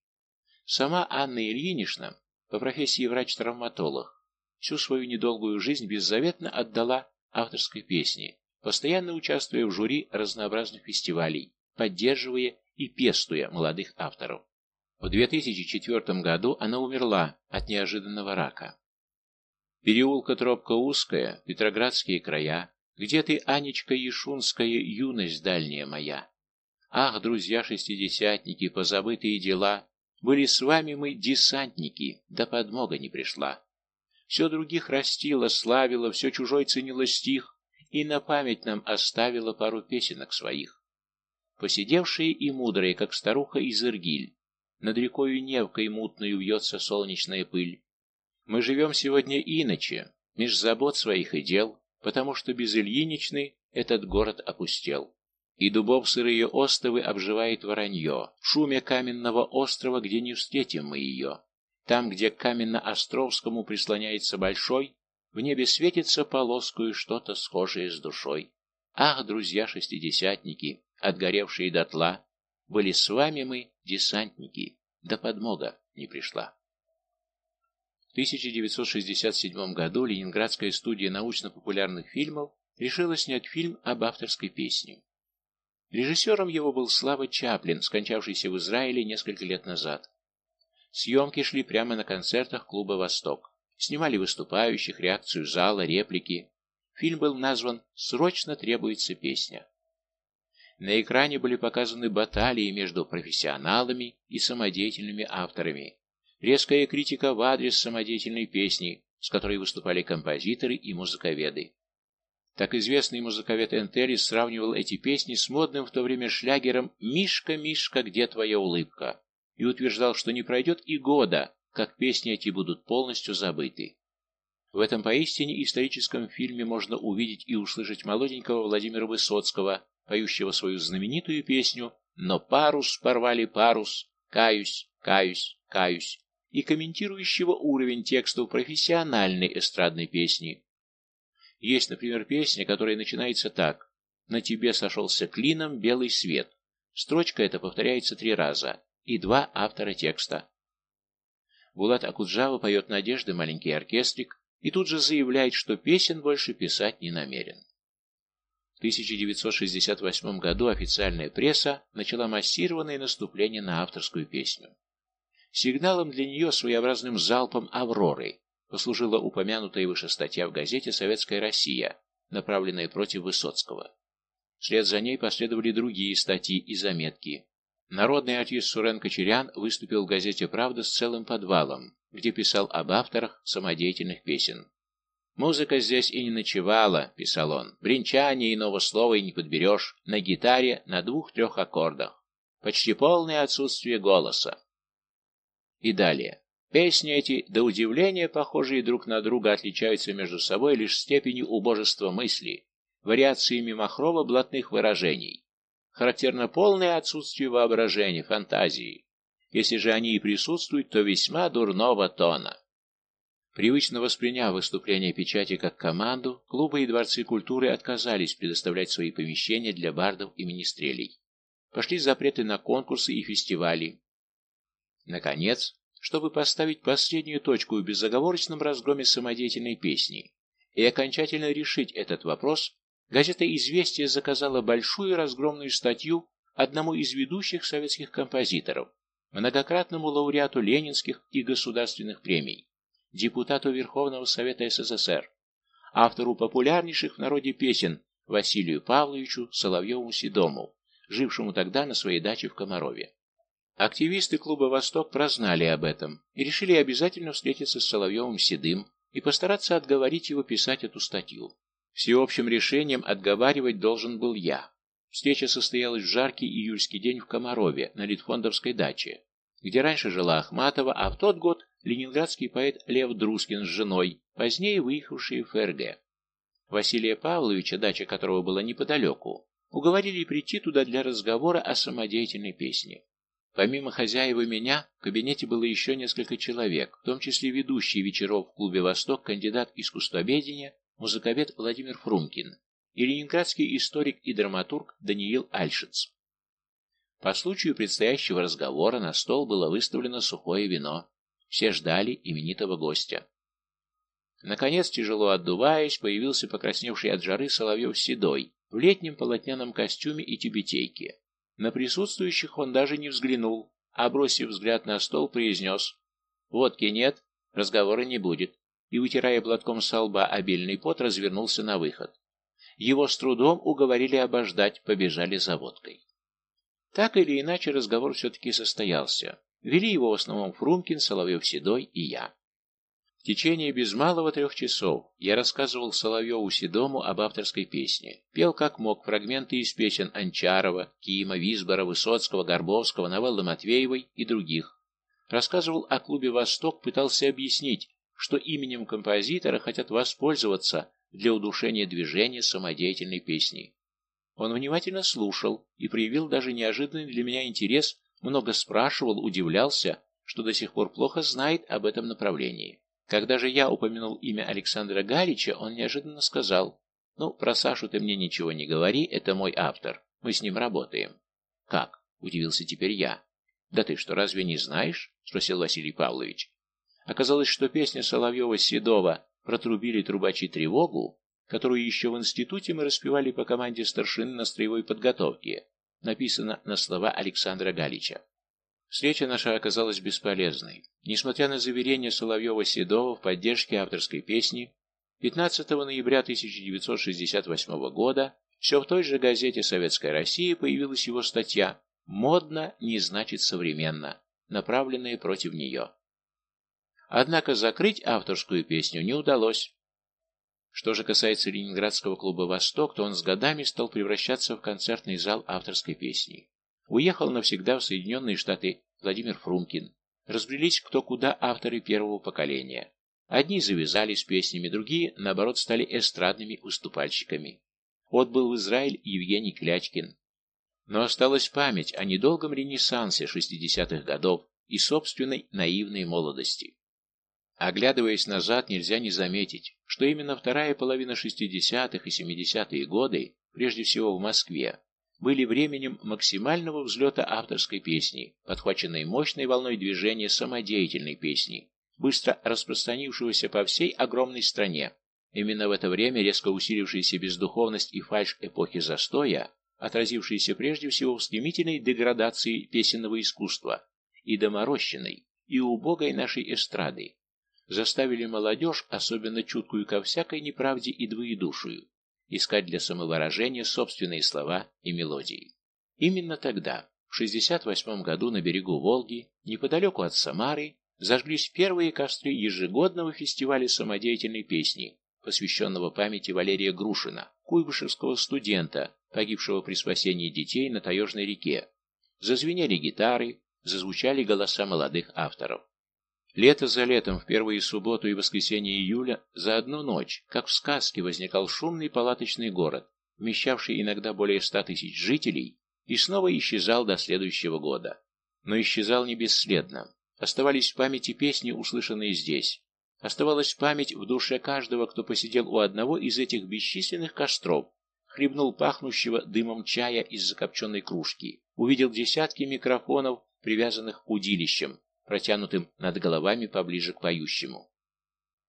Сама Анна Ильинична по профессии врач-травматолог, всю свою недолгую жизнь беззаветно отдала авторской песне, постоянно участвуя в жюри разнообразных фестивалей, поддерживая и пестуя молодых авторов. В 2004 году она умерла от неожиданного рака. Переулка тропка узкая, Петроградские края, где ты, Анечка Ешунская, юность дальняя моя? Ах, друзья-шестидесятники, позабытые дела, были с вами мы десантники, да подмога не пришла. Все других растила, славила, все чужой ценила стих, и на память нам оставила пару песенок своих. Посидевшие и мудрые, как старуха из Иргиль, над рекою Невкой мутной вьется солнечная пыль. Мы живем сегодня иначе, меж забот своих и дел, потому что без Ильиничны этот город опустел. И дубов сырые остовы обживает воронье, в шуме каменного острова, где не встретим мы ее. Там, где каменно-островскому прислоняется большой, в небе светится полоскою что-то схожее с душой. Ах, друзья-шестидесятники, отгоревшие дотла, были с вами мы, десантники, да подмога не пришла. В 1967 году Ленинградская студия научно-популярных фильмов решила снять фильм об авторской песне. Режиссером его был Слава Чаплин, скончавшийся в Израиле несколько лет назад. Съемки шли прямо на концертах клуба «Восток». Снимали выступающих, реакцию зала, реплики. Фильм был назван «Срочно требуется песня». На экране были показаны баталии между профессионалами и самодеятельными авторами. Резкая критика в адрес самодеятельной песни, с которой выступали композиторы и музыковеды. Так известный музыковед Энтерис сравнивал эти песни с модным в то время шлягером «Мишка, Мишка, где твоя улыбка?» и утверждал, что не пройдет и года, как песни эти будут полностью забыты. В этом поистине историческом фильме можно увидеть и услышать молоденького Владимира Высоцкого, поющего свою знаменитую песню «Но парус порвали парус, каюсь, каюсь, каюсь», и комментирующего уровень текстов профессиональной эстрадной песни. Есть, например, песня, которая начинается так «На тебе сошелся клином белый свет». Строчка эта повторяется три раза, и два автора текста. Булат Акуджава поет «Надежды» маленький оркестрик и тут же заявляет, что песен больше писать не намерен. В 1968 году официальная пресса начала массированное наступление на авторскую песню. Сигналом для нее своеобразным залпом «Авроры» послужила упомянутая выше статья в газете «Советская Россия», направленная против Высоцкого. Вслед за ней последовали другие статьи и заметки. Народный артист Сурен Кочерян выступил в газете «Правда» с целым подвалом, где писал об авторах самодеятельных песен. «Музыка здесь и не ночевала», — писал он. «Бренчания иного слова и не подберешь. На гитаре на двух-трех аккордах. Почти полное отсутствие голоса». И далее. Песни эти, до удивления похожие друг на друга, отличаются между собой лишь степенью убожества мысли, вариациями махрово блатных выражений. Характерно полное отсутствие воображения, фантазии. Если же они и присутствуют, то весьма дурного тона. Привычно восприняв выступление печати как команду, клубы и дворцы культуры отказались предоставлять свои помещения для бардов и министрелей. Пошли запреты на конкурсы и фестивали. Наконец, чтобы поставить последнюю точку в безоговорочном разгроме самодеятельной песни и окончательно решить этот вопрос, газета «Известия» заказала большую разгромную статью одному из ведущих советских композиторов, многократному лауреату ленинских и государственных премий депутату Верховного Совета СССР, автору популярнейших в народе песен Василию Павловичу Соловьеву-Седому, жившему тогда на своей даче в Комарове. Активисты клуба «Восток» прознали об этом и решили обязательно встретиться с Соловьевым-Седым и постараться отговорить его писать эту статью. Всеобщим решением отговаривать должен был я. Встреча состоялась в жаркий июльский день в Комарове на Литфондовской даче, где раньше жила Ахматова, а в тот год ленинградский поэт Лев Друскин с женой, позднее выехавшие в ФРГ. Василия Павловича, дача которого была неподалеку, уговорили прийти туда для разговора о самодеятельной песне. Помимо хозяева меня, в кабинете было еще несколько человек, в том числе ведущий вечеров в клубе «Восток» кандидат искусствоведения, музыковед Владимир Фрумкин и ленинградский историк и драматург Даниил Альшиц. По случаю предстоящего разговора на стол было выставлено сухое вино, все ждали именитого гостя. Наконец, тяжело отдуваясь, появился покрасневший от жары Соловьев седой, в летнем полотняном костюме и тюбетейке. На присутствующих он даже не взглянул, а, бросив взгляд на стол, произнес «Водки нет, разговора не будет», и, вытирая платком со лба обильный пот, развернулся на выход. Его с трудом уговорили обождать, побежали за водкой. Так или иначе разговор все-таки состоялся. Вели его в основном Фрумкин, Соловьев-Седой и я. В течение без малого трех часов я рассказывал Соловьеву-Седому об авторской песне, пел как мог фрагменты из песен Анчарова, Кима, Висбора, Высоцкого, Горбовского, новеллы Матвеевой и других. Рассказывал о клубе «Восток», пытался объяснить, что именем композитора хотят воспользоваться для удушения движения самодеятельной песни. Он внимательно слушал и проявил даже неожиданный для меня интерес, много спрашивал, удивлялся, что до сих пор плохо знает об этом направлении. Когда же я упомянул имя Александра Галича, он неожиданно сказал, «Ну, про Сашу ты мне ничего не говори, это мой автор, мы с ним работаем». «Как?» – удивился теперь я. «Да ты что, разве не знаешь?» – спросил Василий Павлович. Оказалось, что песня Соловьева-Седова протрубили трубачи тревогу, которую еще в институте мы распевали по команде старшины на строевой подготовке, написано на слова Александра Галича. Встреча наша оказалась бесполезной. Несмотря на заверения Соловьева-Седова в поддержке авторской песни, 15 ноября 1968 года все в той же газете «Советская Россия» появилась его статья «Модно не значит современно», направленная против нее. Однако закрыть авторскую песню не удалось. Что же касается ленинградского клуба «Восток», то он с годами стал превращаться в концертный зал авторской песни. Уехал навсегда в Соединенные Штаты Владимир Фрумкин. Разбрелись кто куда авторы первого поколения. Одни завязали с песнями, другие, наоборот, стали эстрадными уступальщиками. Отбыл в Израиль Евгений Клячкин. Но осталась память о недолгом ренессансе 60-х годов и собственной наивной молодости. Оглядываясь назад, нельзя не заметить, что именно вторая половина 60-х и 70-е годы, прежде всего в Москве, были временем максимального взлета авторской песни, подхваченной мощной волной движения самодеятельной песни, быстро распространившегося по всей огромной стране. Именно в это время резко усилившаяся бездуховность и фальшь эпохи застоя, отразившиеся прежде всего в стремительной деградации песенного искусства и доморощенной, и убогой нашей эстрады, заставили молодежь, особенно чуткую ко всякой неправде и двоедушию, искать для самовыражения собственные слова и мелодии. Именно тогда, в 68 году на берегу Волги, неподалеку от Самары, зажглись первые костры ежегодного фестиваля самодеятельной песни, посвященного памяти Валерия Грушина, куйбышевского студента, погибшего при спасении детей на Таежной реке. Зазвенели гитары, зазвучали голоса молодых авторов. Лето за летом, в первые субботу и воскресенье июля, за одну ночь, как в сказке, возникал шумный палаточный город, вмещавший иногда более ста тысяч жителей, и снова исчезал до следующего года. Но исчезал не бесследно. Оставались в памяти песни, услышанные здесь. Оставалась память в душе каждого, кто посидел у одного из этих бесчисленных костров, хлебнул пахнущего дымом чая из закопченной кружки, увидел десятки микрофонов, привязанных к удилищам, протянутым над головами поближе к поющему.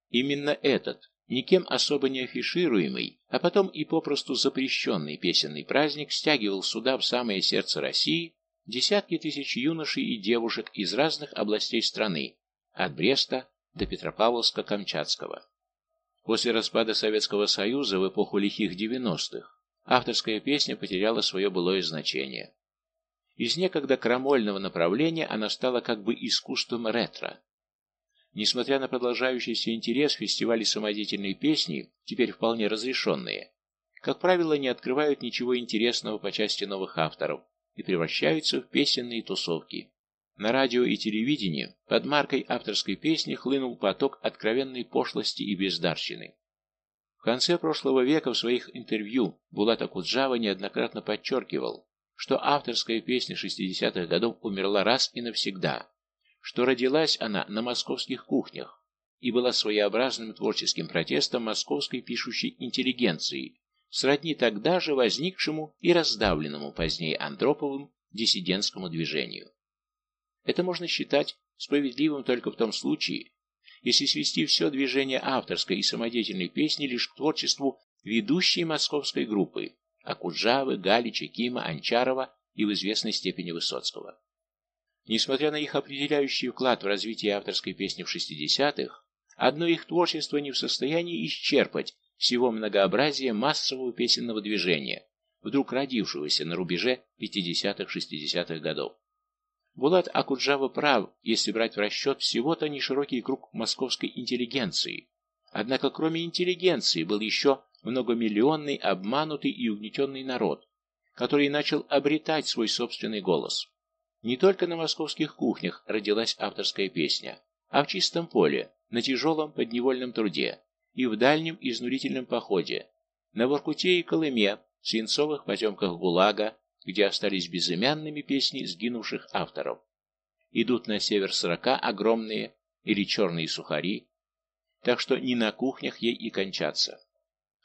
Именно этот, никем особо не афишируемый, а потом и попросту запрещенный песенный праздник стягивал сюда, в самое сердце России, десятки тысяч юношей и девушек из разных областей страны, от Бреста до Петропавловска-Камчатского. После распада Советского Союза в эпоху лихих 90-х авторская песня потеряла свое былое значение. Из некогда крамольного направления она стала как бы искусством ретро. Несмотря на продолжающийся интерес, фестивали самодеятельной песни, теперь вполне разрешенные, как правило, не открывают ничего интересного по части новых авторов и превращаются в песенные тусовки. На радио и телевидении под маркой авторской песни хлынул поток откровенной пошлости и бездарщины. В конце прошлого века в своих интервью Булат Акуджава неоднократно подчеркивал, что авторская песня 60-х годов умерла раз и навсегда, что родилась она на московских кухнях и была своеобразным творческим протестом московской пишущей интеллигенции, сродни тогда же возникшему и раздавленному позднее Андроповым диссидентскому движению. Это можно считать справедливым только в том случае, если свести все движение авторской и самодеятельной песни лишь к творчеству ведущей московской группы Акуджавы, Галича, Кима, Анчарова и в известной степени Высоцкого. Несмотря на их определяющий вклад в развитие авторской песни в 60-х, одно их творчество не в состоянии исчерпать всего многообразия массового песенного движения, вдруг родившегося на рубеже 50-60-х годов. Булат Акуджава прав, если брать в расчет всего-то неширокий круг московской интеллигенции. Однако кроме интеллигенции был еще многомиллионный обманутый и угнетенный народ, который начал обретать свой собственный голос. Не только на московских кухнях родилась авторская песня, а в чистом поле, на тяжелом подневольном труде и в дальнем изнурительном походе, на Воркуте и Колыме, в свинцовых потемках ГУЛАГа, где остались безымянными песни сгинувших авторов. Идут на север сорока огромные или черные сухари, так что не на кухнях ей и кончаться.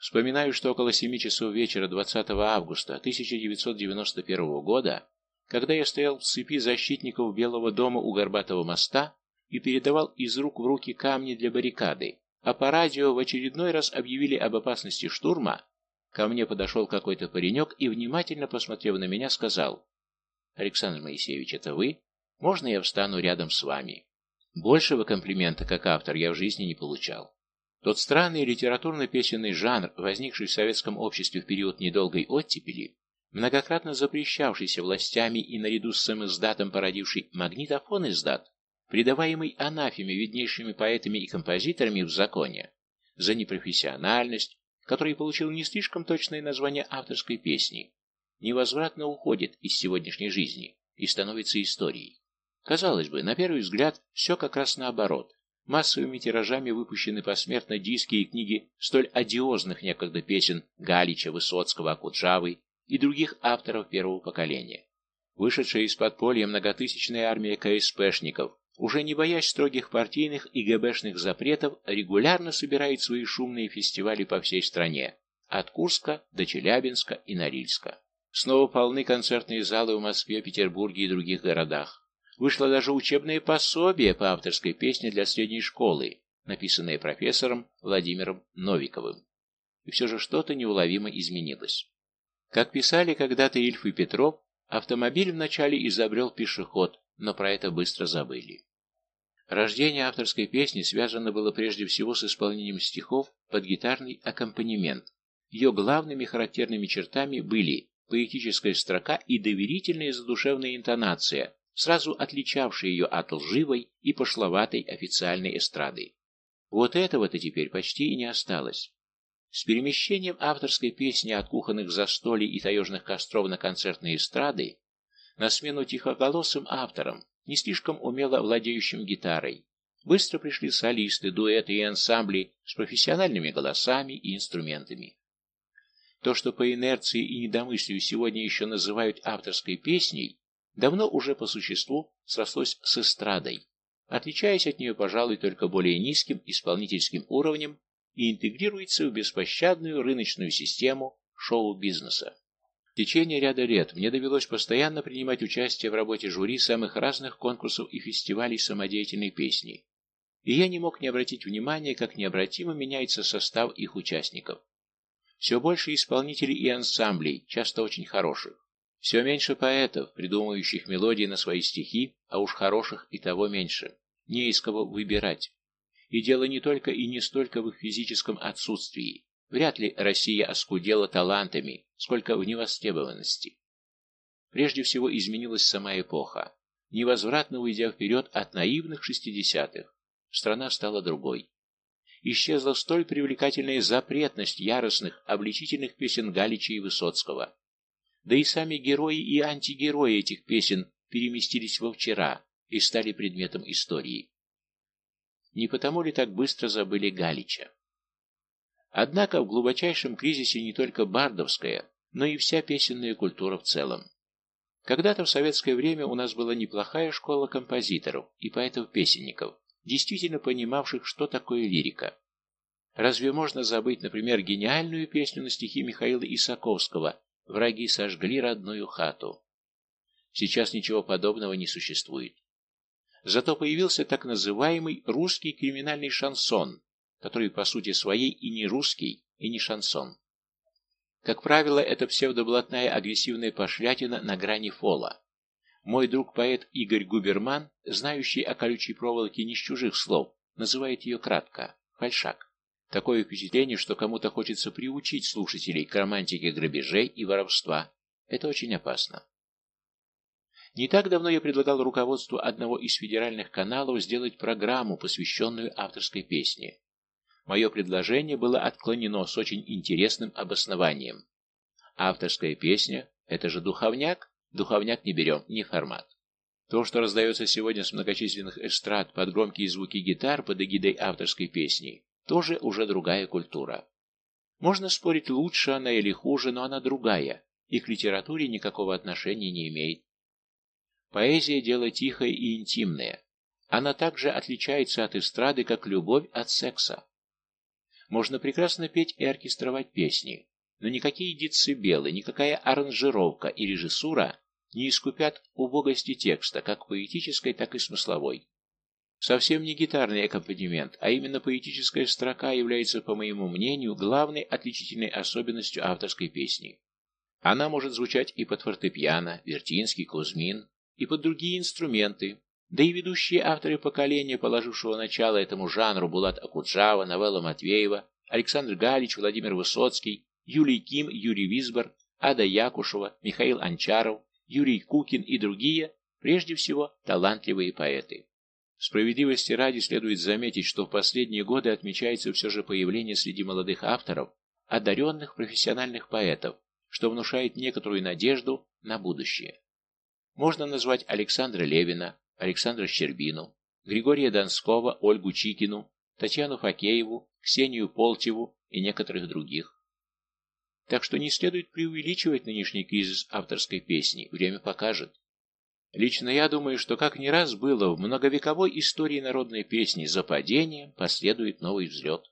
Вспоминаю, что около семи часов вечера 20 августа 1991 года когда я стоял в цепи защитников Белого дома у Горбатого моста и передавал из рук в руки камни для баррикады, а по радио в очередной раз объявили об опасности штурма, ко мне подошел какой-то паренек и, внимательно посмотрев на меня, сказал, «Александр Моисеевич, это вы? Можно я встану рядом с вами?» Большего комплимента, как автор, я в жизни не получал. Тот странный литературно-песенный жанр, возникший в советском обществе в период недолгой оттепели, многократно запрещавшийся властями и наряду с самоиздатом породивший магнитофон-издат, придаваемый анафеме виднейшими поэтами и композиторами в законе, за непрофессиональность, который получил не слишком точное название авторской песни, невозвратно уходит из сегодняшней жизни и становится историей. Казалось бы, на первый взгляд, все как раз наоборот. Массовыми тиражами выпущены посмертно диски и книги столь одиозных некогда песен Галича, Высоцкого, Акуджавы и других авторов первого поколения. Вышедшая из подполья многотысячная армия КСПшников, уже не боясь строгих партийных и ГБшных запретов, регулярно собирает свои шумные фестивали по всей стране, от Курска до Челябинска и Норильска. Снова полны концертные залы в Москве, Петербурге и других городах. Вышло даже учебное пособие по авторской песне для средней школы, написанное профессором Владимиром Новиковым. И все же что-то неуловимо изменилось. Как писали когда-то Ильф и Петров, автомобиль вначале изобрел пешеход, но про это быстро забыли. Рождение авторской песни связано было прежде всего с исполнением стихов под гитарный аккомпанемент. Ее главными характерными чертами были поэтическая строка и доверительная задушевная интонация, сразу отличавшая ее от лживой и пошловатой официальной эстрады. Вот этого-то теперь почти и не осталось. С перемещением авторской песни от кухонных застолий и таежных костров на концертные эстрады на смену тихоголосым авторам, не слишком умело владеющим гитарой, быстро пришли солисты, дуэты и ансамбли с профессиональными голосами и инструментами. То, что по инерции и недомыслию сегодня еще называют авторской песней, давно уже по существу срослось с эстрадой, отличаясь от нее, пожалуй, только более низким исполнительским уровнем и интегрируется в беспощадную рыночную систему шоу-бизнеса. В течение ряда лет мне довелось постоянно принимать участие в работе жюри самых разных конкурсов и фестивалей самодеятельной песни, и я не мог не обратить внимания, как необратимо меняется состав их участников. Все больше исполнителей и ансамблей, часто очень хороших. Все меньше поэтов, придумывающих мелодии на свои стихи, а уж хороших и того меньше. Не из кого выбирать. И дело не только и не столько в их физическом отсутствии. Вряд ли Россия оскудела талантами, сколько в невостребованности. Прежде всего изменилась сама эпоха. Невозвратно уйдя вперед от наивных шестидесятых, страна стала другой. Исчезла столь привлекательная запретность яростных, обличительных песен Галича и Высоцкого. Да и сами герои и антигерои этих песен переместились во вчера и стали предметом истории. Не потому ли так быстро забыли Галича? Однако в глубочайшем кризисе не только бардовская, но и вся песенная культура в целом. Когда-то в советское время у нас была неплохая школа композиторов и поэтов-песенников, действительно понимавших, что такое лирика. Разве можно забыть, например, гениальную песню на стихи Михаила Исаковского «Враги сожгли родную хату»? Сейчас ничего подобного не существует. Зато появился так называемый русский криминальный шансон, который по сути своей и не русский, и не шансон. Как правило, это псевдоблатная агрессивная пошлятина на грани фола. Мой друг-поэт Игорь Губерман, знающий о колючей проволоке не с чужих слов, называет ее кратко «фальшак». Такое впечатление, что кому-то хочется приучить слушателей к романтике грабежей и воровства. Это очень опасно. Не так давно я предлагал руководству одного из федеральных каналов сделать программу, посвященную авторской песне. Мое предложение было отклонено с очень интересным обоснованием. Авторская песня – это же духовняк? Духовняк не берем, не формат. То, что раздается сегодня с многочисленных эстрад под громкие звуки гитар под эгидой авторской песни, тоже уже другая культура. Можно спорить, лучше она или хуже, но она другая, и к литературе никакого отношения не имеет. Поэзия – дело тихое и интимное. Она также отличается от эстрады, как любовь от секса. Можно прекрасно петь и оркестровать песни, но никакие децибелы, никакая аранжировка и режиссура не искупят убогости текста, как поэтической, так и смысловой. Совсем не гитарный аккомпанемент, а именно поэтическая строка является, по моему мнению, главной отличительной особенностью авторской песни. Она может звучать и под фортепиано, Вертинский, Кузьмин, и под другие инструменты, да и ведущие авторы поколения, положившего начало этому жанру Булат Акуджава, Новелла Матвеева, Александр Галич, Владимир Высоцкий, Юлий Ким, Юрий Висбор, Ада Якушева, Михаил Анчаров, Юрий Кукин и другие, прежде всего, талантливые поэты. Справедливости ради следует заметить, что в последние годы отмечается все же появление среди молодых авторов одаренных профессиональных поэтов, что внушает некоторую надежду на будущее. Можно назвать Александра Левина, Александра Щербину, Григория Донского, Ольгу Чикину, Татьяну Факееву, Ксению Полтеву и некоторых других. Так что не следует преувеличивать нынешний кризис авторской песни, время покажет. Лично я думаю, что как не раз было в многовековой истории народной песни за падением последует новый взлет.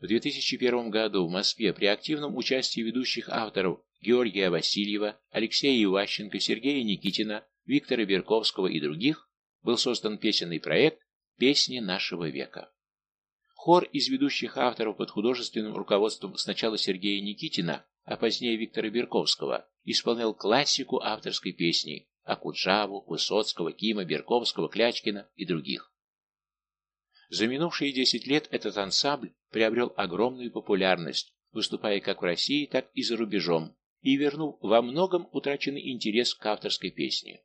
В 2001 году в Москве при активном участии ведущих авторов Георгия Васильева, Алексея Иващенко, Сергея Никитина, Виктора Берковского и других был создан песенный проект «Песни нашего века». Хор из ведущих авторов под художественным руководством сначала Сергея Никитина, а позднее Виктора Берковского, исполнял классику авторской песни Акуджаву, Высоцкого, Кима, Берковского, Клячкина и других. За минувшие десять лет этот ансамбль приобрел огромную популярность, выступая как в России, так и за рубежом, и вернув во многом утраченный интерес к авторской песне.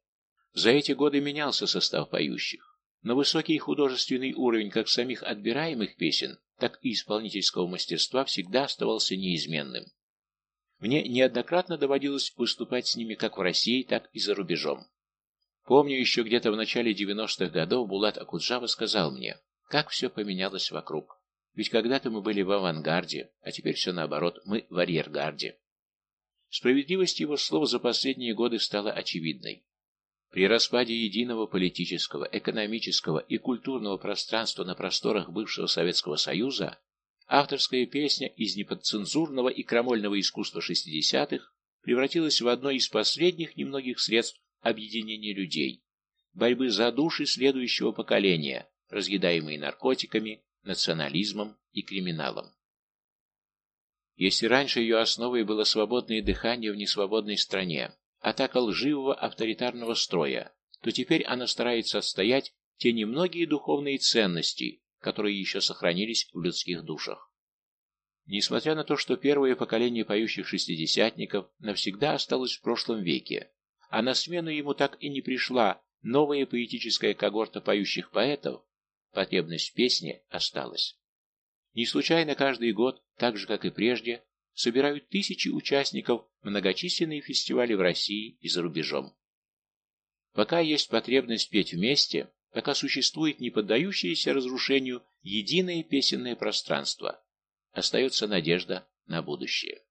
За эти годы менялся состав поющих, но высокий художественный уровень как самих отбираемых песен, так и исполнительского мастерства всегда оставался неизменным. Мне неоднократно доводилось выступать с ними как в России, так и за рубежом. Помню, еще где-то в начале 90-х годов Булат Акуджава сказал мне, как все поменялось вокруг. Ведь когда-то мы были в авангарде, а теперь все наоборот, мы в арьергарде. Справедливость его слов за последние годы стала очевидной. При распаде единого политического, экономического и культурного пространства на просторах бывшего Советского Союза авторская песня из неподцензурного и крамольного искусства 60-х превратилась в одно из последних немногих средств объединения людей, борьбы за души следующего поколения, разъедаемые наркотиками, национализмом и криминалом. Если раньше ее основой было свободное дыхание в несвободной стране, атака лживого авторитарного строя, то теперь она старается отстоять те немногие духовные ценности, которые еще сохранились в людских душах. Несмотря на то, что первое поколение поющих шестидесятников навсегда осталось в прошлом веке, а на смену ему так и не пришла новая поэтическая когорта поющих поэтов, потребность в песне осталась. Не случайно каждый год, так же как и прежде, собирают тысячи участников многочисленные фестивали в России и за рубежом. Пока есть потребность петь вместе, пока существует не поддающееся разрушению единое песенное пространство, остается надежда на будущее.